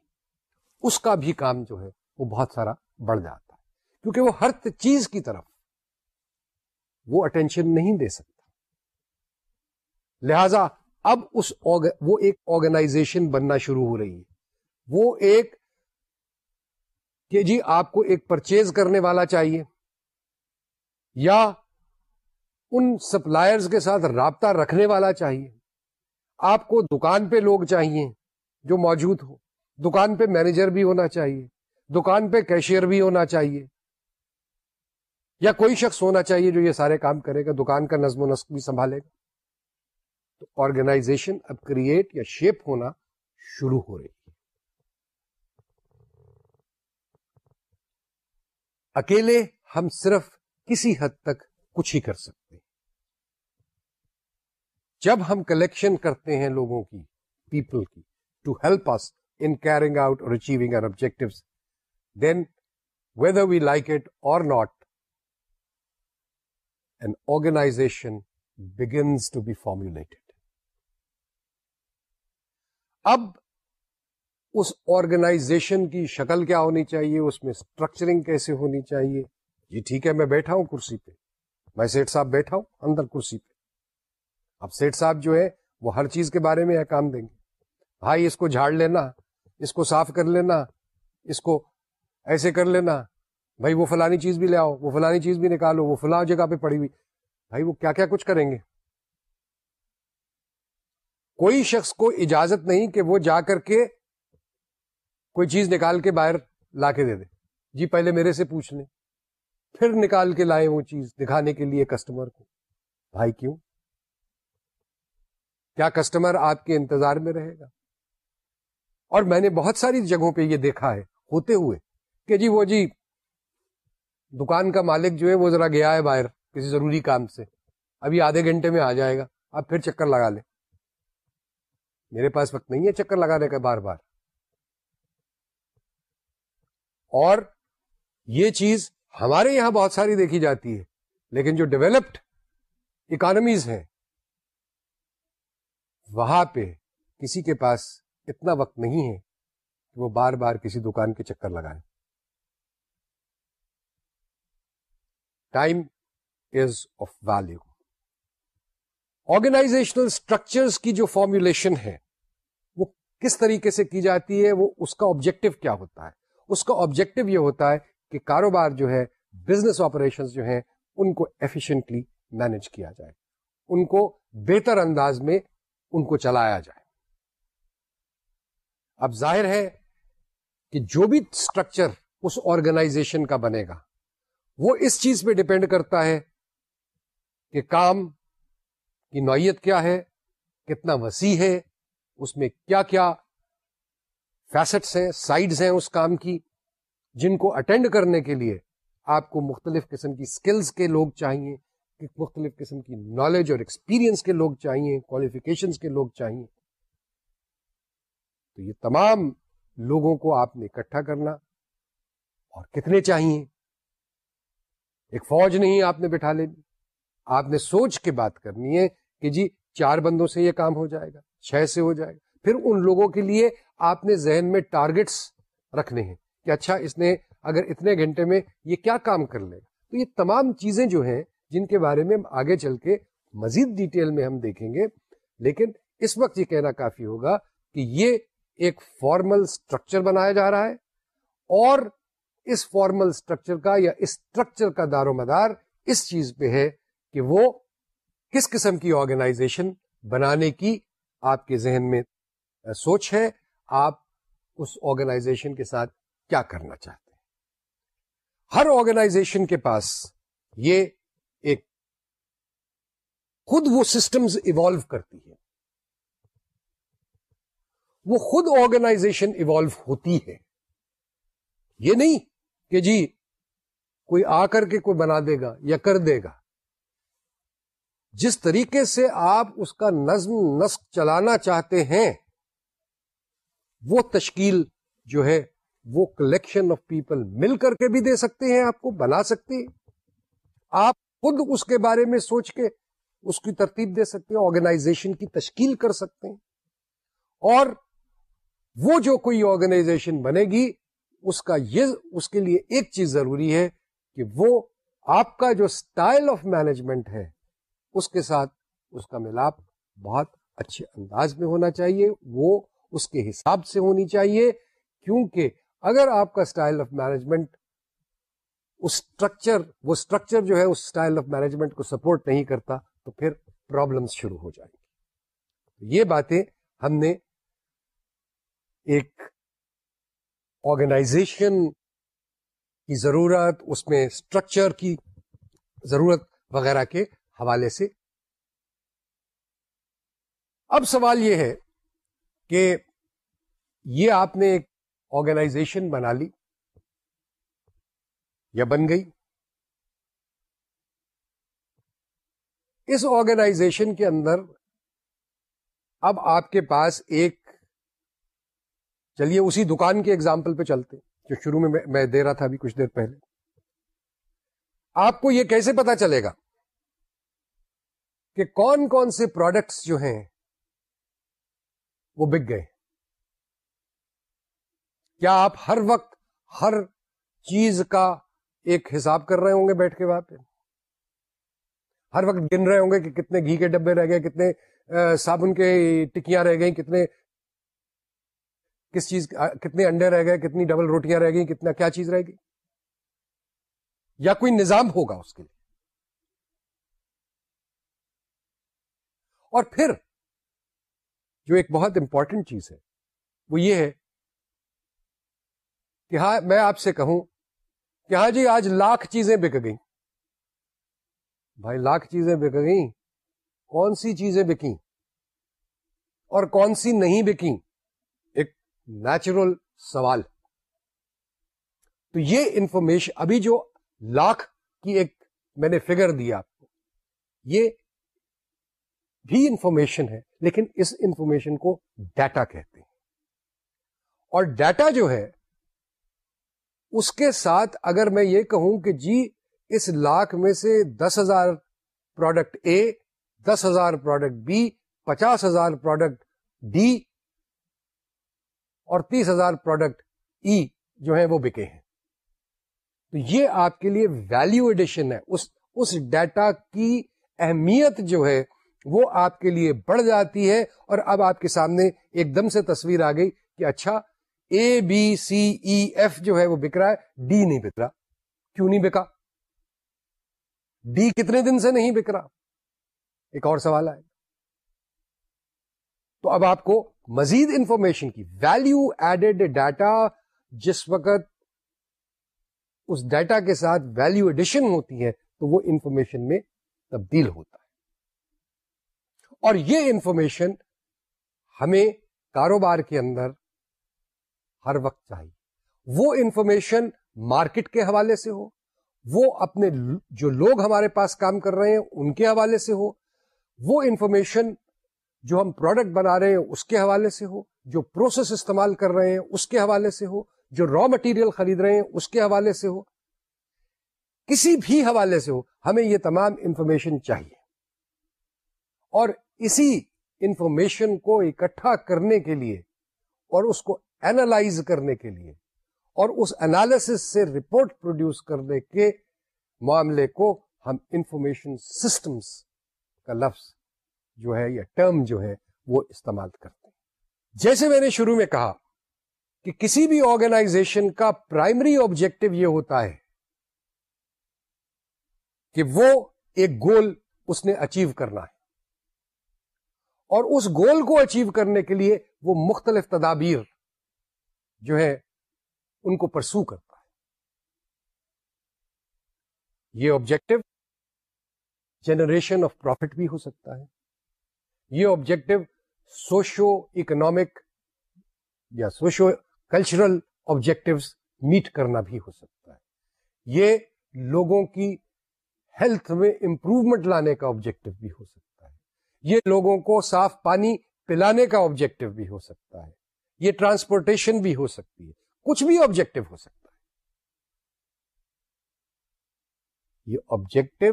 اس کا بھی کام جو ہے وہ بہت سارا بڑھ جاتا ہے۔ کیونکہ وہ ہر چیز کی طرف وہ اٹینشن نہیں دے سکتا۔ لہذا اب اس وہ ایک آرگنائزیشن بننا شروع ہو رہی ہے۔ وہ ایک کہ جی آپ کو ایک پرچیز کرنے والا چاہیے، یا ان سپلائرز کے ساتھ رابطہ رکھنے والا چاہیے۔ آپ کو دکان پہ لوگ چاہیے جو موجود ہو دکان پہ مینیجر بھی ہونا چاہیے، دکان پہ کیشیئر بھی ہونا چاہیے، یا کوئی شخص ہونا چاہیے جو یہ سارے کام کرے گا، دکان کا نظم و نسق بھی سنبھالے گا۔ تو آرگنائزیشن اب کریٹ یا شیپ ہونا شروع ہو رہی ہے۔ اکیلے ہم صرف کسی حد تک کچھ ہی کر سکتے۔ جب ہم کلیکشن کرتے ہیں لوگوں کی پیپل کی to help us in carrying out اور achieving our objective then whether we like it or not an organization begins to be formulated اب اس آرگنائزیشن کی شکل کیا ہونی چاہیے؟ اس میں اسٹرکچرنگ کیسے ہونی چاہیے؟ جی ٹھیک ہے، میں بیٹھا ہوں کرسی پہ۔ میں سیٹ صاحب بیٹھا ہوں اندر کرسی پہ۔ اب سیٹ صاحب جو ہے، وہ ہر چیز کے بارے میں کام دیں گے۔ بھائی، اس کو جھاڑ لینا، اس کو صاف کر لینا، اس کو ایسے کر لینا۔ بھائی، وہ فلانی چیز بھی لے آؤ، وہ فلانی چیز بھی نکالو، وہ فلاں جگہ پہ پڑی ہوئی۔ بھائی، وہ کیا کیا کچھ کریں گے؟ کوئی شخص کو اجازت نہیں کہ وہ جا کر کے کوئی چیز نکال کے باہر لا کے دے دے۔ جی پہلے میرے سے پوچھ لیں۔ پھر نکال کے لائے وہ چیز دکھانے کے لیے کسٹمر کو۔ بھائی، کیوں؟ کیا کسٹمر آپ کے انتظار میں رہے گا؟ اور میں نے بہت ساری جگہوں پہ یہ دیکھا ہے، ہوتے ہوئے کہ جی وہ جی دکان کا مالک جو ہے وہ ذرا گیا ہے باہر کسی ضروری کام سے، ابھی آدھے گھنٹے میں آ جائے گا، آپ پھر چکر لگا لیں۔ میرے پاس وقت نہیں ہے چکر لگانے کا بار بار۔ اور یہ چیز ہمارے یہاں بہت ساری دیکھی جاتی ہے، لیکن جو ڈیولپڈ اکانمیز ہیں وہاں پہ کسی کے پاس اتنا وقت نہیں ہے کہ وہ بار بار کسی دکان کے چکر لگائے۔ Time is of value organizational structures کی جو فارمولیشن ہے، وہ کس طریقے سے کی جاتی ہے، وہ اس کا آبجیکٹو کیا ہوتا ہے۔ اس کا آبجیکٹو یہ ہوتا ہے کہ کاروبار جو ہے بزنس آپریشن جو ہیں، ان کو ایفیشنٹلی مینج کیا جائے۔ ان کو بہتر انداز میں ان کو چلایا جائے۔ اب ظاہر ہے کہ جو بھی اسٹرکچر اس آرگنائزیشن کا بنے گا، وہ اس چیز پہ ڈپینڈ کرتا ہے کہ کام کی نوعیت کیا ہے، کتنا وسیع ہے، اس میں کیا کیا فیسٹس ہیں سائڈز ہیں اس کام کی، جن کو اٹینڈ کرنے کے لیے آپ کو مختلف قسم کی سکلز کے لوگ چاہیے۔ مختلف قسم کی نالج اور ایکسپیرئنس کے لوگ چاہیے کوالیفیکیشنس کے لوگ چاہیے۔ تو یہ تمام لوگوں کو آپ نے اکٹھا کرنا اور کتنے چاہیے؟ ایک فوج نہیں آپ نے بٹھا لینی۔ آپ نے سوچ کے بات کرنی ہے کہ جی چار بندوں سے یہ کام ہو جائے گا، چھ سے ہو جائے گا۔ پھر ان لوگوں کے لیے آپ نے ذہن میں ٹارگٹس رکھنے ہیں کہ اچھا اس نے اگر اتنے گھنٹے میں یہ کیا کام کر لے گا؟ تو یہ تمام چیزیں جو ہیں جن کے بارے میں آگے چل کے مزید ڈیٹیل میں ہم دیکھیں گے۔ لیکن اس وقت یہ کہنا کافی ہوگا کہ یہ ایک فارمل اسٹرکچر بنایا جا رہا ہے اور اس فارمل اسٹرکچر کا یا اسٹرکچر کا دار و مدار اس چیز پہ ہے کہ وہ کس قسم کی آرگنائزیشن بنانے کی آپ کے ذہن میں سوچ ہے، آپ اس آرگنائزیشن کے ساتھ کیا کرنا چاہتے ہیں۔ ہر آرگنائزیشن کے پاس یہ ایک خود وہ سسٹمز ایوالو کرتی ہے۔ وہ خود آرگنائزیشن ایوالو ہوتی ہے۔ یہ نہیں کہ جی کوئی آ کر کے کوئی بنا دے گا یا کر دے گا۔ جس طریقے سے آپ اس کا نظم نسق چلانا چاہتے ہیں، وہ تشکیل جو ہے، وہ کلیکشن آف پیپل مل کر کے بھی دے سکتے ہیں، آپ کو بنا سکتے ہیں۔ آپ خود اس کے بارے میں سوچ کے اس کی ترتیب دے سکتے ہیں آرگنائزیشن کی تشکیل کر سکتے ہیں۔ اور وہ جو کوئی آرگنائزیشن بنے گی، اس کا یہ، اس کے لیے ایک چیز ضروری ہے کہ وہ آپ کا جو اسٹائل آف مینجمنٹ ہے، اس کے ساتھ اس کا ملاپ بہت اچھے انداز میں ہونا چاہیے۔ وہ اس کے حساب سے ہونی چاہیے، کیونکہ اگر آپ کا اسٹائل آف مینجمنٹ اس اسٹرکچر وہ اسٹرکچر جو ہے اس اسٹائل آف مینجمنٹ کو سپورٹ نہیں کرتا، تو پھر پرابلم شروع ہو جائیں گی۔ یہ باتیں ہم نے ایک آرگنائزیشن کی ضرورت، اس میں اسٹرکچر کی ضرورت وغیرہ کے حوالے سے۔ اب سوال یہ ہے کہ یہ آپ نے ایک آرگنائزیشن بنا لی۔ یا بن گئی۔ اس آرگنائزیشن کے اندر اب آپ کے پاس ایک، چلیے اسی دکان کے اگزامپل پہ چلتے جو شروع میں میں دے رہا تھا ابھی کچھ دیر پہلے۔ آپ کو یہ کیسے پتا چلے گا کہ کون کون سے پروڈکٹس جو ہیں وہ بک گئے؟ کیا آپ ہر وقت ہر چیز کا ایک حساب کر رہے ہوں گے بیٹھ کے وہاں پہ۔ ہر وقت گن رہے ہوں گے کہ کتنے گھی کے ڈبے رہ گئے، کتنے صابن کے ٹکیاں رہ گئی کتنے، کس چیز کتنے انڈے رہ گئے، کتنی ڈبل روٹیاں رہ گئی کتنا کیا چیز رہ گئی۔ یا کوئی نظام ہوگا اس کے لیے۔ اور پھر جو ایک بہت امپورٹنٹ چیز ہے، وہ یہ ہے کہ ہاں میں آپ سے کہوں کہ ہاں جی آج لاکھ چیزیں بک گئیں۔ بھائی، لاکھ چیزیں بک گئیں، کون سی چیزیں بکیں؟ اور کون سی نہیں بکیں؟ ایک نیچرل سوال۔ تو یہ انفارمیشن، ابھی جو لاکھ کی ایک میں نے فگر دیا آپ کو یہ بھی انفارمیشن ہے، لیکن اس انفارمیشن کو ڈیٹا کہتے ہیں۔ اور ڈیٹا جو ہے اس کے ساتھ اگر میں یہ کہوں کہ جی اس لاکھ میں سے دس ہزار پروڈکٹ اے دس ہزار پروڈکٹ بی پچاس ہزار پروڈکٹ ڈی اور تیس ہزار پروڈکٹ ای e جو ہے وہ بکے ہیں۔ تو یہ آپ کے لیے ویلو ایڈیشن ہے۔ اس اس ڈیٹا کی اہمیت جو ہے وہ آپ کے لیے بڑھ جاتی ہے اور اب آپ کے سامنے ایک دم سے تصویر آ گئی کہ اچھا اے بی سی ای ایف جو ہے وہ بک رہا ہے ڈی نہیں بک رہا۔ کیوں نہیں بکا؟ ڈی کتنے دن سے نہیں بک رہا؟ ایک اور سوال آئے۔ تو اب آپ کو مزید انفارمیشن کی ویلو ایڈیڈ ڈیٹا جس وقت اس ڈیٹا کے ساتھ ویلو ایڈیشن ہوتی ہے، تو وہ انفارمیشن میں تبدیل ہوتا ہے۔ اور یہ انفارمیشن ہمیں کاروبار کے اندر ہر وقت چاہیے۔ وہ انفارمیشن مارکیٹ کے حوالے سے ہو، وہ اپنے جو لوگ ہمارے پاس کام کر رہے ہیں، ان کے حوالے سے ہو، وہ انفارمیشن جو ہم پروڈکٹ بنا رہے ہیں، اس کے حوالے سے ہو، جو پروسیس استعمال کر رہے ہیں، اس کے حوالے سے ہو، جو را مٹیریل خرید رہے ہیں، اس کے حوالے سے ہو۔ کسی بھی حوالے سے ہو، ہمیں یہ تمام انفارمیشن چاہیے۔ اور اسی انفارمیشن کو اکٹھا کرنے کے لیے اور اس کو اینالائز کرنے کے لیے اور اس انالیس سے رپورٹ پروڈیوس کرنے کے معاملے کو ہم انفارمیشن سسٹمز کا لفظ جو ہے یا ٹرم جو ہے وہ استعمال کرتے ہیں۔ جیسے میں نے شروع میں کہا کہ کسی بھی آرگنائزیشن کا پرائمری آبجیکٹو یہ ہوتا ہے کہ وہ ایک گول اس نے اچیو کرنا ہے اور اس گول کو اچیو کرنے کے لیے وہ مختلف تدابیر جو ہے، ان کو پرسو کرتا ہے۔ یہ آبجیکٹو جنریشن آف پروفٹ بھی ہو سکتا ہے۔ یہ آبجیکٹو سوشو اکنامک یا سوشو کلچرل آبجیکٹو میٹ کرنا بھی ہو سکتا ہے۔ یہ لوگوں کی ہیلتھ میں امپروومنٹ لانے کا آبجیکٹو بھی ہو سکتا ہے۔ یہ لوگوں کو صاف پانی پلانے کا آبجیکٹو بھی ہو سکتا ہے۔ یہ ٹرانسپورٹیشن بھی ہو سکتی ہے، کچھ بھی آبجیکٹو ہو سکتا ہے۔ یہ آبجیکٹو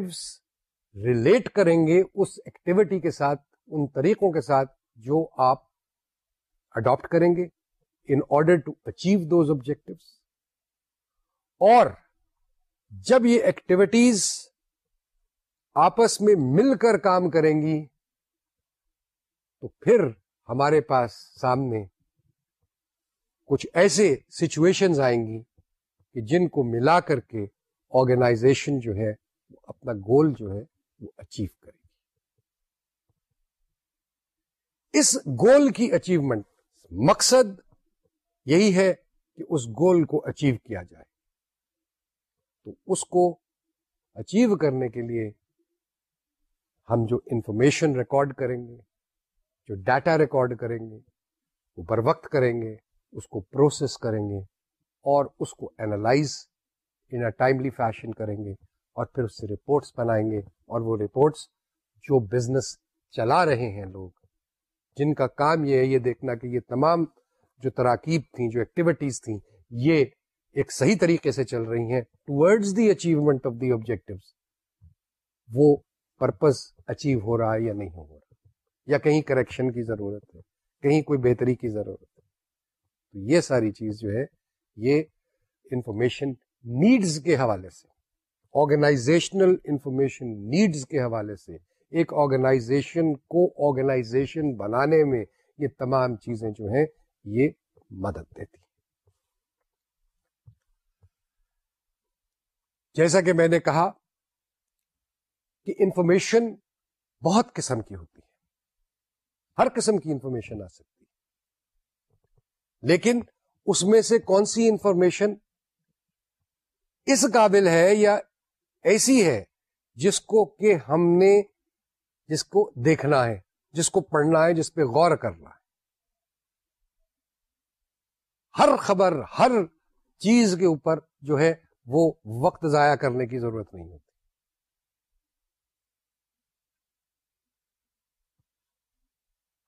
ریلیٹ کریں گے اس ایکٹیویٹی کے ساتھ، ان طریقوں کے ساتھ جو آپ اڈاپٹ کریں گے in order to achieve those objective اور جب یہ ایکٹیویٹیز آپس میں مل کر کام کریں گی، تو پھر ہمارے پاس سامنے کچھ ایسے سچویشن آئیں گی کہ جن کو ملا کر کے آرگنائزیشن جو ہے وہ اپنا گول جو ہے وہ اچیو کرے گی۔ اس گول کی اچیومنٹ مقصد یہی ہے کہ اس گول کو اچیو کیا جائے۔ تو اس کو اچیو کرنے کے لیے ہم جو انفارمیشن ریکارڈ کریں گے، جو ڈیٹا ریکارڈ کریں گے، وہ بر وقت کریں گے۔ اس کو پروسیس کریں گے اور اس کو analyse in a timely fashion کریں گے اور پھر اس سے رپورٹس بنائیں گے اور وہ رپورٹس جو بزنس چلا رہے ہیں لوگ، جن کا کام یہ ہے، یہ دیکھنا کہ یہ تمام جو تراکیب تھیں، جو ایکٹیویٹیز تھیں، یہ ایک صحیح طریقے سے چل رہی ہیں towards the achievement of the objective وہ پرپز اچیو ہو رہا ہے یا نہیں ہو رہا؟ یا کہیں کریکشن کی ضرورت ہے، کہیں کوئی بہتری کی ضرورت ہے؟ تو یہ ساری چیز جو ہے، یہ انفارمیشن نیڈز کے حوالے سے آرگنائزیشنل انفارمیشن نیڈز کے حوالے سے، ایک آرگنائزیشن کو آرگنائزیشن بنانے میں یہ تمام چیزیں جو ہیں، یہ مدد دیتی۔ جیسا کہ میں نے کہا کہ انفارمیشن بہت قسم کی ہوتی ہے۔ ہر قسم کی انفارمیشن آ سکتی لیکن اس میں سے کون سی انفارمیشن اس قابل ہے یا ایسی ہے جس کو کہ ہم نے جس کو دیکھنا ہے، جس کو پڑھنا ہے، جس پہ غور کرنا ہے۔ ہر خبر، ہر چیز کے اوپر جو ہے وہ وقت ضائع کرنے کی ضرورت نہیں ہوتی۔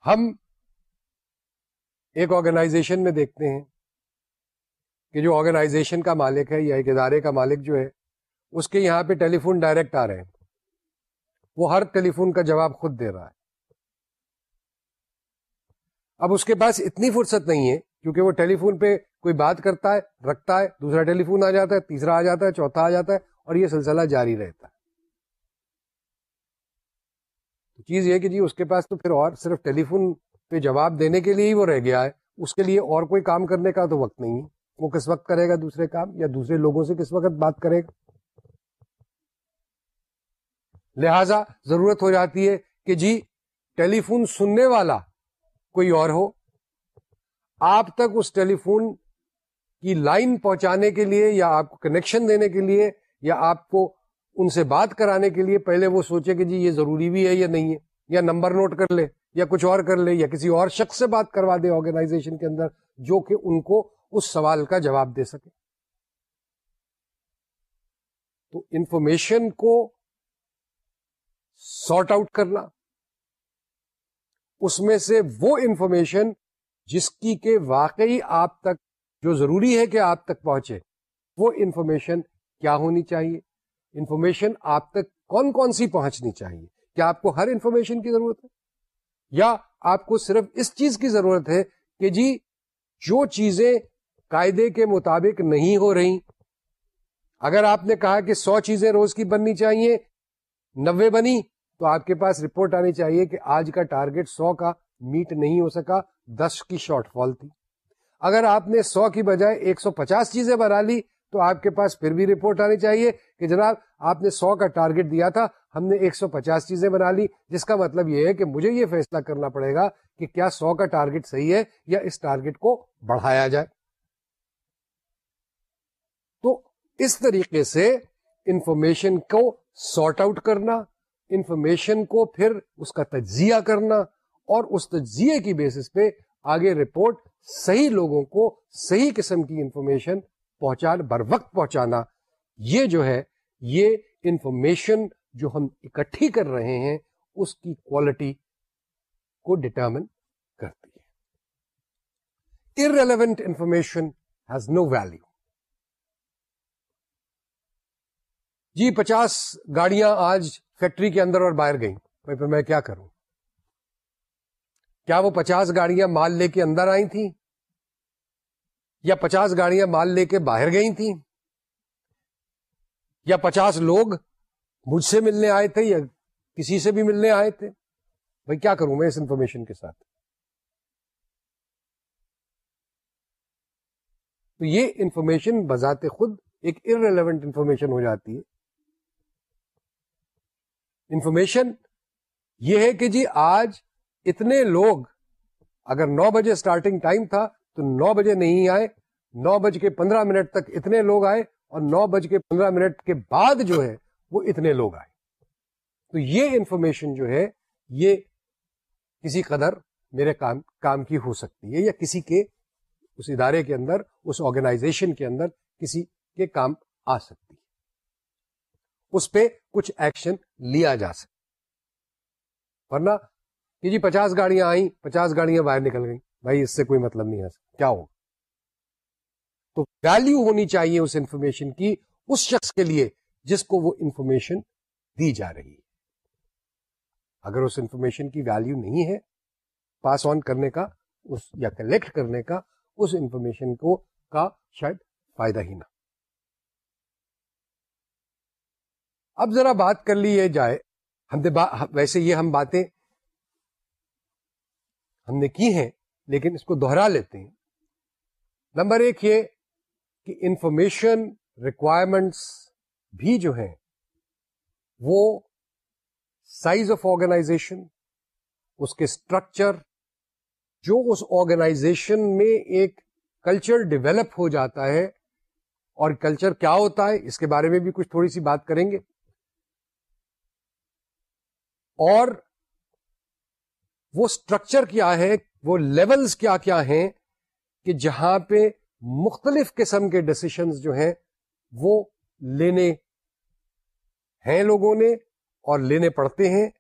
ہم ایک آرگنائزیشن میں دیکھتے ہیں کہ جو آرگنائزیشن کا مالک ہے یا ایک ادارے کا مالک جو ہے، اس کے یہاں پہ ٹیلی فون ڈائریکٹ آ رہے ہیں۔ وہ ہر ٹیلی فون کا جواب خود دے رہا ہے۔ اب اس کے پاس اتنی فرصت نہیں ہے کیونکہ وہ ٹیلی فون پہ کوئی بات کرتا ہے، رکھتا ہے، دوسرا ٹیلی فون آ جاتا ہے، تیسرا آ جاتا ہے، چوتھا آ جاتا ہے اور یہ سلسلہ جاری رہتا ہے۔ چیز یہ کہ جی اس کے پاس تو پھر اور صرف ٹیلی فون پہ جواب دینے کے لیے ہی وہ رہ گیا ہے۔ اس کے لیے اور کوئی کام کرنے کا تو وقت نہیں ہے۔ وہ کس وقت کرے گا دوسرے کام یا دوسرے لوگوں سے کس وقت بات کرے گا؟ لہذا ضرورت ہو جاتی ہے کہ جی ٹیلی فون سننے والا کوئی اور ہو۔ آپ تک اس ٹیلی فون کی لائن پہنچانے کے لیے یا آپ کو کنیکشن دینے کے لیے یا آپ کو ان سے بات کرانے کے لیے پہلے وہ سوچے کہ جی یہ ضروری بھی ہے یا نہیں ہے، یا نمبر نوٹ کر لے۔ یا کچھ اور کر لے یا کسی اور شخص سے بات کروا دے آرگنائزیشن کے اندر جو کہ ان کو اس سوال کا جواب دے سکے۔ تو انفارمیشن کو سارٹ آؤٹ کرنا۔ اس میں سے وہ انفارمیشن جس کی کہ واقعی آپ تک جو ضروری ہے کہ آپ تک پہنچے۔ وہ انفارمیشن کیا ہونی چاہیے؟ انفارمیشن آپ تک کون کون سی پہنچنی چاہیے؟ کیا آپ کو ہر انفارمیشن کی ضرورت ہے؟ یا آپ کو صرف اس چیز کی ضرورت ہے کہ جی جو چیزیں قاعدے کے مطابق نہیں ہو رہی، اگر آپ نے کہا کہ سو چیزیں روز کی بننی چاہیے، نوے بنی، تو آپ کے پاس رپورٹ آنی چاہیے کہ آج کا ٹارگیٹ سو کا میٹ نہیں ہو سکا، دس کی شارٹ فال تھی۔ اگر آپ نے سو کی بجائے ایک سو پچاس چیزیں بنا لی تو آپ کے پاس پھر بھی رپورٹ آنی چاہیے کہ جناب، آپ نے سو کا ٹارگیٹ دیا تھا، ہم نے ایک سو پچاس چیزیں بنا لی، جس کا مطلب یہ ہے کہ مجھے یہ فیصلہ کرنا پڑے گا کہ کیا سو کا ٹارگیٹ صحیح ہے یا اس ٹارگیٹ کو بڑھایا جائے۔ تو اس طریقے سے انفارمیشن کو سارٹ آؤٹ کرنا، انفارمیشن کو پھر اس کا تجزیہ کرنا اور اس تجزیے کی بیسس پہ آگے رپورٹ صحیح لوگوں کو صحیح قسم کی انفارمیشن پہنچا بر وقت پہنچانا، یہ جو ہے، یہ انفارمیشن جو ہم اکٹھی کر رہے ہیں، اس کی کوالٹی کو ڈٹرمن کرتی ہے۔ Irrelevant information has no value جی پچاس گاڑیاں آج فیکٹری کے اندر اور باہر گئیں۔ پھر میں کیا کروں؟ کیا وہ پچاس گاڑیاں مال لے کے اندر آئی تھیں؟ یا پچاس گاڑیاں مال لے کے باہر گئی تھیں؟ یا پچاس لوگ مجھ سے ملنے آئے تھے یا کسی سے بھی ملنے آئے تھے؟ بھائی، کیا کروں میں اس انفارمیشن کے ساتھ؟ تو یہ انفارمیشن بذات خود ایک ارریلیونٹ انفارمیشن ہو جاتی ہے۔ انفارمیشن یہ ہے کہ جی آج اتنے لوگ، اگر نو بجے اسٹارٹنگ ٹائم تھا تو نو بجے نہیں آئے، نو بج کے پندرہ منٹ تک اتنے لوگ آئے اور نو بج کے پندرہ منٹ کے بعد جو ہے وہ اتنے لوگ آئے۔ تو یہ انفارمیشن جو ہے، یہ کسی قدر میرے کام کام کی ہو سکتی ہے یا کسی کے، اس ادارے کے اندر، اس آرگنائزیشن کے اندر کسی کے کام آ سکتی ہے۔ اس پہ کچھ ایکشن لیا جا سکتا ورنہ کہ جی پچاس گاڑیاں آئیں، پچاس گاڑیاں باہر نکل گئیں، بھائی اس سے کوئی مطلب نہیں ہے۔ کیا ہوگا؟ تو ویلو ہونی چاہیے اس انفارمیشن کی اس شخص کے لیے جس کو وہ انفارمیشن دی جا رہی ہے۔ اگر اس انفارمیشن کی ویلو نہیں ہے پاس آن کرنے کا، اس یا کلیکٹ کرنے کا، اس انفارمیشن کو کا شاید فائدہ ہی نہ۔ اب ذرا بات کر لی جائے، ہم نے ویسے یہ ہم باتیں ہم نے کی ہیں، لیکن اس کو دوہرا لیتے ہیں۔ نمبر ایک یہ کہ انفارمیشن ریکوائرمنٹس بھی جو ہیں وہ سائز آف آرگنائزیشن، اس کے اسٹرکچر جو اس آرگنائزیشن میں ایک کلچر ڈیولپ ہو جاتا ہے اور کلچر کیا ہوتا ہے، اس کے بارے میں بھی کچھ تھوڑی سی بات کریں گے۔ اور وہ اسٹرکچر کیا ہے، وہ لیولز کیا کیا ہیں کہ جہاں پہ مختلف قسم کے ڈسیشنز جو ہیں وہ لینے ہیں لوگوں نے اور لینے پڑتے ہیں،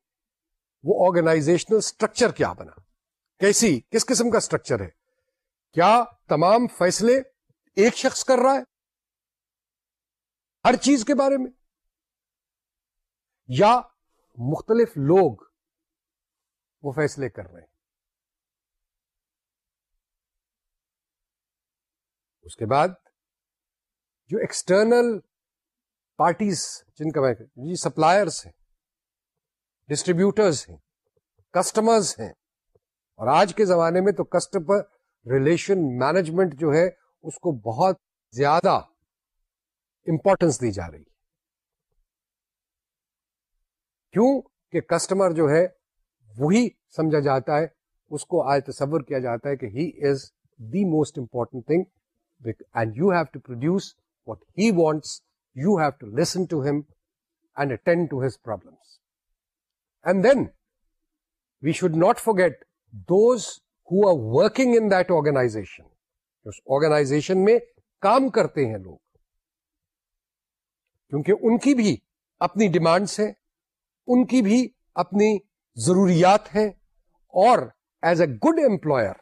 وہ آرگنائزیشنل اسٹرکچر کیا بنا؟ کیسی؟ کس قسم کا اسٹرکچر ہے؟ کیا تمام فیصلے ایک شخص کر رہا ہے؟ ہر چیز کے بارے میں؟ یا مختلف لوگ وہ فیصلے کر رہے ہیں؟ اس کے بعد جو ایکسٹرنل پارٹیز جن کا جی سپلائرس ہیں ڈسٹریبیوٹرز ہیں کسٹمرز ہیں، اور آج کے زمانے میں تو کسٹمر ریلیشن مینجمنٹ جو ہے اس کو بہت زیادہ امپورٹنس دی جا رہی ہے۔ کیوں کہ کسٹمر جو ہے وہی سمجھا جاتا ہے، اس کو آج تصور کیا جاتا ہے کہ he is the most important thing and you have to produce what he wants you have to listen to him and attend to his problem and then we should not forget those who are working in that organization us organization میں کام کرتے ہیں لوگ کیونکہ ان کی بھی اپنی demands ہیں ان کی بھی اپنی ضروریات ہیں اور ایز اے گڈ امپلائر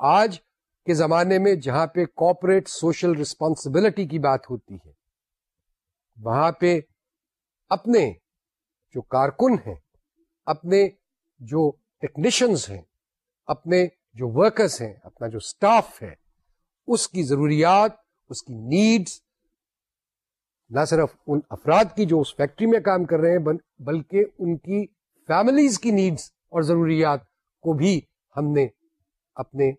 آج کے زمانے میں جہاں پہ کوپریٹ سوشل ریسپانسبلٹی کی بات ہوتی ہے، وہاں پہ اپنے جو کارکن ہیں، اپنے جو ٹیکنیشنز ہیں، اپنے جو ورکرس ہیں، اپنا جو اسٹاف ہے، اس کی ضروریات، اس کی نیڈس نہ صرف ان افراد کی جو اس فیکٹری میں کام کر رہے ہیں بلکہ ان کی فیملیز کی نیڈس اور ضروریات کو بھی ہم نے اپنے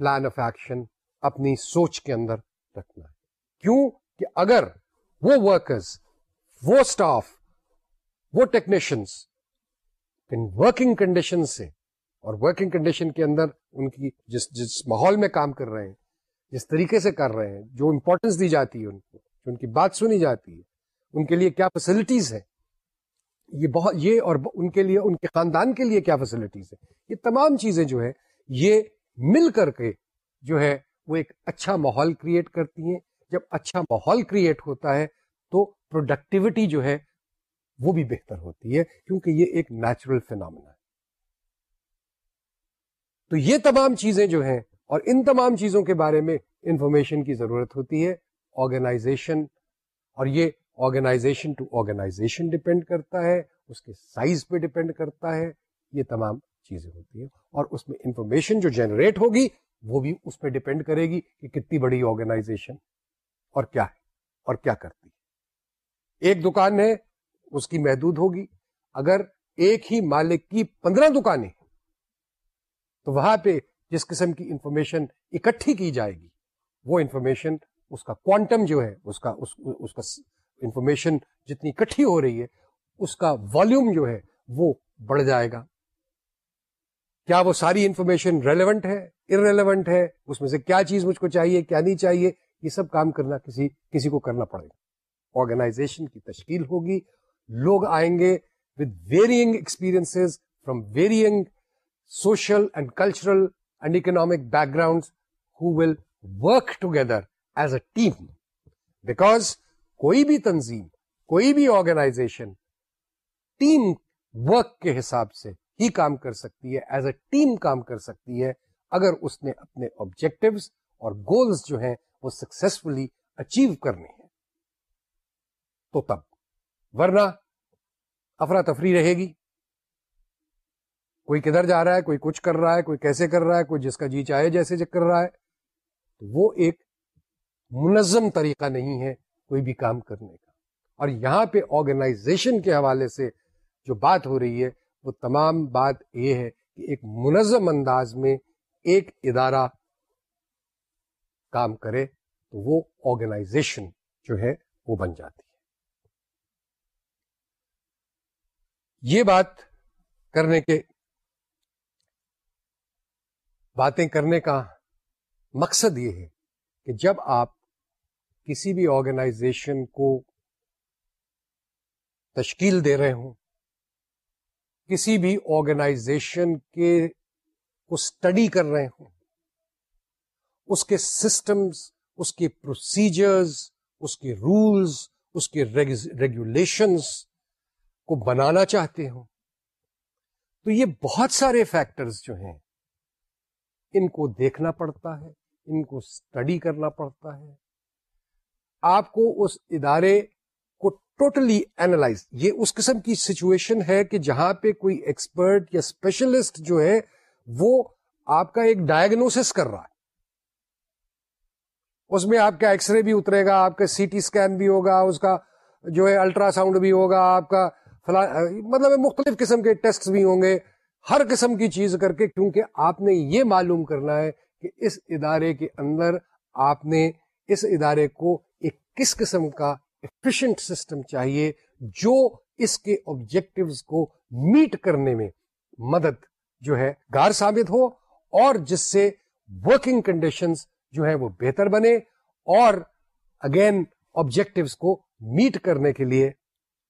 پلان آف ایکشن اپنی سوچ کے اندر رکھنا ہے۔ کیوں کہ اگر وہ ورکرز وہ اسٹاف وہ ٹیکنیشنس ورکنگ کنڈیشن سے اور ورکنگ کنڈیشن کے اندر ان کی جس جس ماحول میں کام کر رہے ہیں، جس طریقے سے کر رہے ہیں، جو امپورٹینس دی جاتی ہے ان کو، جو ان کی بات سنی جاتی ہے، ان کے لیے کیا فیسلٹیز ہیں؟ یہ بہت، یہ اور ان کے لیے، ان کے خاندان کے لیے کیا فیسلٹیز ہے یہ تمام چیزیں جو ہے یہ مل کر کے جو ہے وہ ایک اچھا ماحول کریٹ کرتی ہیں۔ جب اچھا ماحول کریٹ ہوتا ہے تو پروڈکٹیوٹی جو ہے وہ بھی بہتر ہوتی ہے کیونکہ یہ ایک نیچرل فینامنا ہے۔ تو یہ تمام چیزیں جو ہیں اور ان تمام چیزوں کے بارے میں انفارمیشن کی ضرورت ہوتی ہے۔ آرگنائزیشن اور یہ آرگنائزیشن ٹو آرگنائزیشن ڈپینڈ کرتا ہے، اس کے سائز پہ ڈپینڈ کرتا ہے۔ یہ تمام چیزیں ہوتی ہیں اور اس میں انفارمیشن جو جنریٹ ہوگی وہ بھی اس پہ ڈپینڈ کرے گی کہ کتنی بڑی آرگنائزیشن اور کیا ہے اور کیا کرتی ہے۔ ایک دکان ہے اس کی محدود ہوگی۔ اگر ایک ہی مالک کی پندرہ دکانیں تو وہاں پہ جس قسم کی انفارمیشن اکٹھی کی جائے گی وہ انفارمیشن اس کا کوانٹم جو ہے اس کا اس, اس کا انفارمیشن جتنی اکٹھی ہو رہی ہے اس کا والیوم جو ہے وہ بڑھ جائے گا۔ کیا وہ ساری انفارمیشن ریلیونٹ ہے؟ ارریلیونٹ ہے؟ اس میں سے کیا چیز مجھ کو چاہیے، کیا نہیں چاہیے؟ یہ سب کام کرنا کسی کسی کو کرنا پڑے گا۔ آرگنائزیشن کی تشکیل ہوگی۔ لوگ آئیں گے with varying experience from varying social and cultural and economic background who will work together as a team because کوئی بھی تنظیم، کوئی بھی آرگنائزیشن ٹیم ورک کے حساب سے ہی کام کر سکتی ہے ایز اے ٹیم کام کر سکتی ہے، اگر اس نے اپنے آبجیکٹوس اور گولس جو ہیں وہ سکسیسفلی اچیو کرنے ہیں۔ تو تب، ورنہ افراتفری رہے گی۔ کوئی کدھر جا رہا ہے، کوئی کچھ کر رہا ہے، کوئی کیسے کر رہا ہے، کوئی جس کا جی چاہے جیسے جی کر رہا ہے۔ تو وہ ایک منظم طریقہ نہیں ہے کوئی بھی کام کرنے کا۔ اور یہاں پہ آرگنائزیشن کے حوالے سے جو بات ہو رہی ہے وہ تمام بات یہ ہے کہ ایک منظم انداز میں ایک ادارہ کام کرے تو وہ آرگنائزیشن جو ہے وہ بن جاتی ہے۔ یہ بات کرنے کے باتیں کرنے کا مقصد یہ ہے کہ جب آپ کسی بھی آرگنائزیشن کو تشکیل دے رہے ہوں کسی بھی آرگنائزیشن کے کو اسٹڈی کر رہے ہوں۔ اس کے سسٹمز اس کے پروسیجرز اس کے رولز اس کے ریگولیشنز کو بنانا چاہتے ہوں۔ تو یہ بہت سارے فیکٹرز جو ہیں، ان کو دیکھنا پڑتا ہے، ان کو اسٹڈی کرنا پڑتا ہے۔ آپ کو اس ادارے ٹوٹلی اینالائز یہ اس قسم کی سچویشن ہے کہ جہاں پہ کوئی ایکسپرٹ یا اسپیشلسٹ جو ہے وہ آپ کا ایک ڈائگنوس کر رہا ہے۔ اس میں آپ کا ایکس رے بھی اترے گا، آپ کا سی ٹی اسکین بھی ہوگا، اس کا جو ہے الٹرا ساؤنڈ بھی ہوگا، آپ کا فلا مطلب مختلف قسم کے ٹیسٹ بھی ہوں گے۔ ہر قسم کی چیز کر کے کیونکہ آپ نے یہ معلوم کرنا ہے کہ اس ادارے کے اندر آپ نے اس ادارے کو ایک کس قسم کا ایفیشنٹ سسٹم چاہیے جو اس کے آبجیکٹوز کو میٹ کرنے میں مدد جو ہے گار ثابت ہو اور جس سے ورکنگ کنڈیشنز جو ہے وہ بہتر بنے اور اگین آبجیکٹوس کو میٹ کرنے کے لیے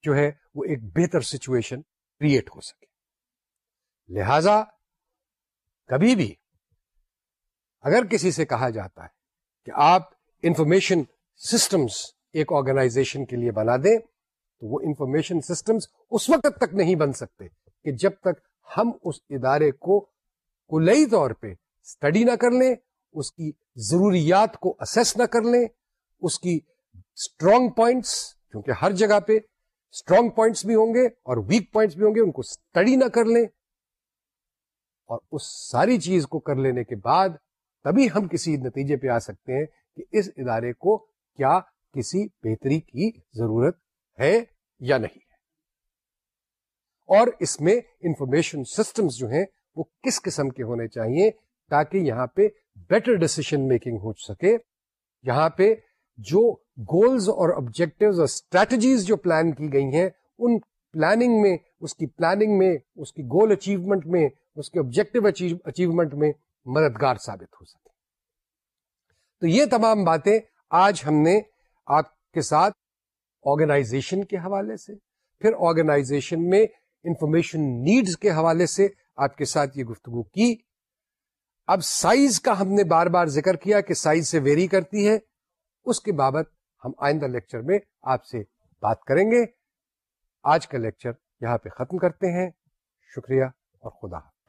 جو ہے وہ ایک بہتر سچویشن کریٹ ہو سکے۔ لہذا کبھی بھی اگر کسی سے کہا جاتا ہے کہ آپ انفارمیشن سسٹمز ایک آرگنائزیشن کے لیے بنا دیں، تو وہ انفارمیشن سسٹمز اس وقت تک نہیں بن سکتے کہ جب تک ہم اس ادارے کو کلئی طور پہ اسٹڈی نہ کر لیں، اس کی ضروریات کو اسیس نہ کر لیں، اس کی اسٹرانگ پوائنٹس کیونکہ ہر جگہ پہ اسٹرانگ پوائنٹس بھی ہوں گے اور ویک پوائنٹس بھی ہوں گے، ان کو اسٹڈی نہ کر لیں۔ اور اس ساری چیز کو کر لینے کے بعد تبھی ہم کسی نتیجے پہ آ سکتے ہیں کہ اس ادارے کو کیا کسی بہتری کی ضرورت ہے یا نہیں۔ ہے اور اس میں انفارمیشن سسٹمز جو ہیں وہ کس قسم کے ہونے چاہیے تاکہ یہاں پہ بیٹر ڈسیشن میکنگ ہو سکے۔ یہاں پہ جو گولز اور آبجیکٹو اور اسٹریٹجیز جو پلان کی گئی ہیں، ان پلاننگ میں، اس کی پلاننگ میں، اس کی گول اچیومنٹ میں، اس کے آبجیکٹو اچیومنٹ میں مددگار ثابت ہو سکے۔ تو یہ تمام باتیں آج ہم نے آپ کے ساتھ آرگنائزیشن کے حوالے سے۔ پھر آرگنائزیشن میں انفارمیشن نیڈز کے حوالے سے آپ کے ساتھ یہ گفتگو کی۔ اب سائز کا ہم نے بار بار ذکر کیا کہ سائز سے ویری کرتی ہے۔ اس کے بابت ہم آئندہ لیکچر میں آپ سے بات کریں گے۔ آج کا لیکچر یہاں پہ ختم کرتے ہیں۔ شکریہ اور خدا حافظ۔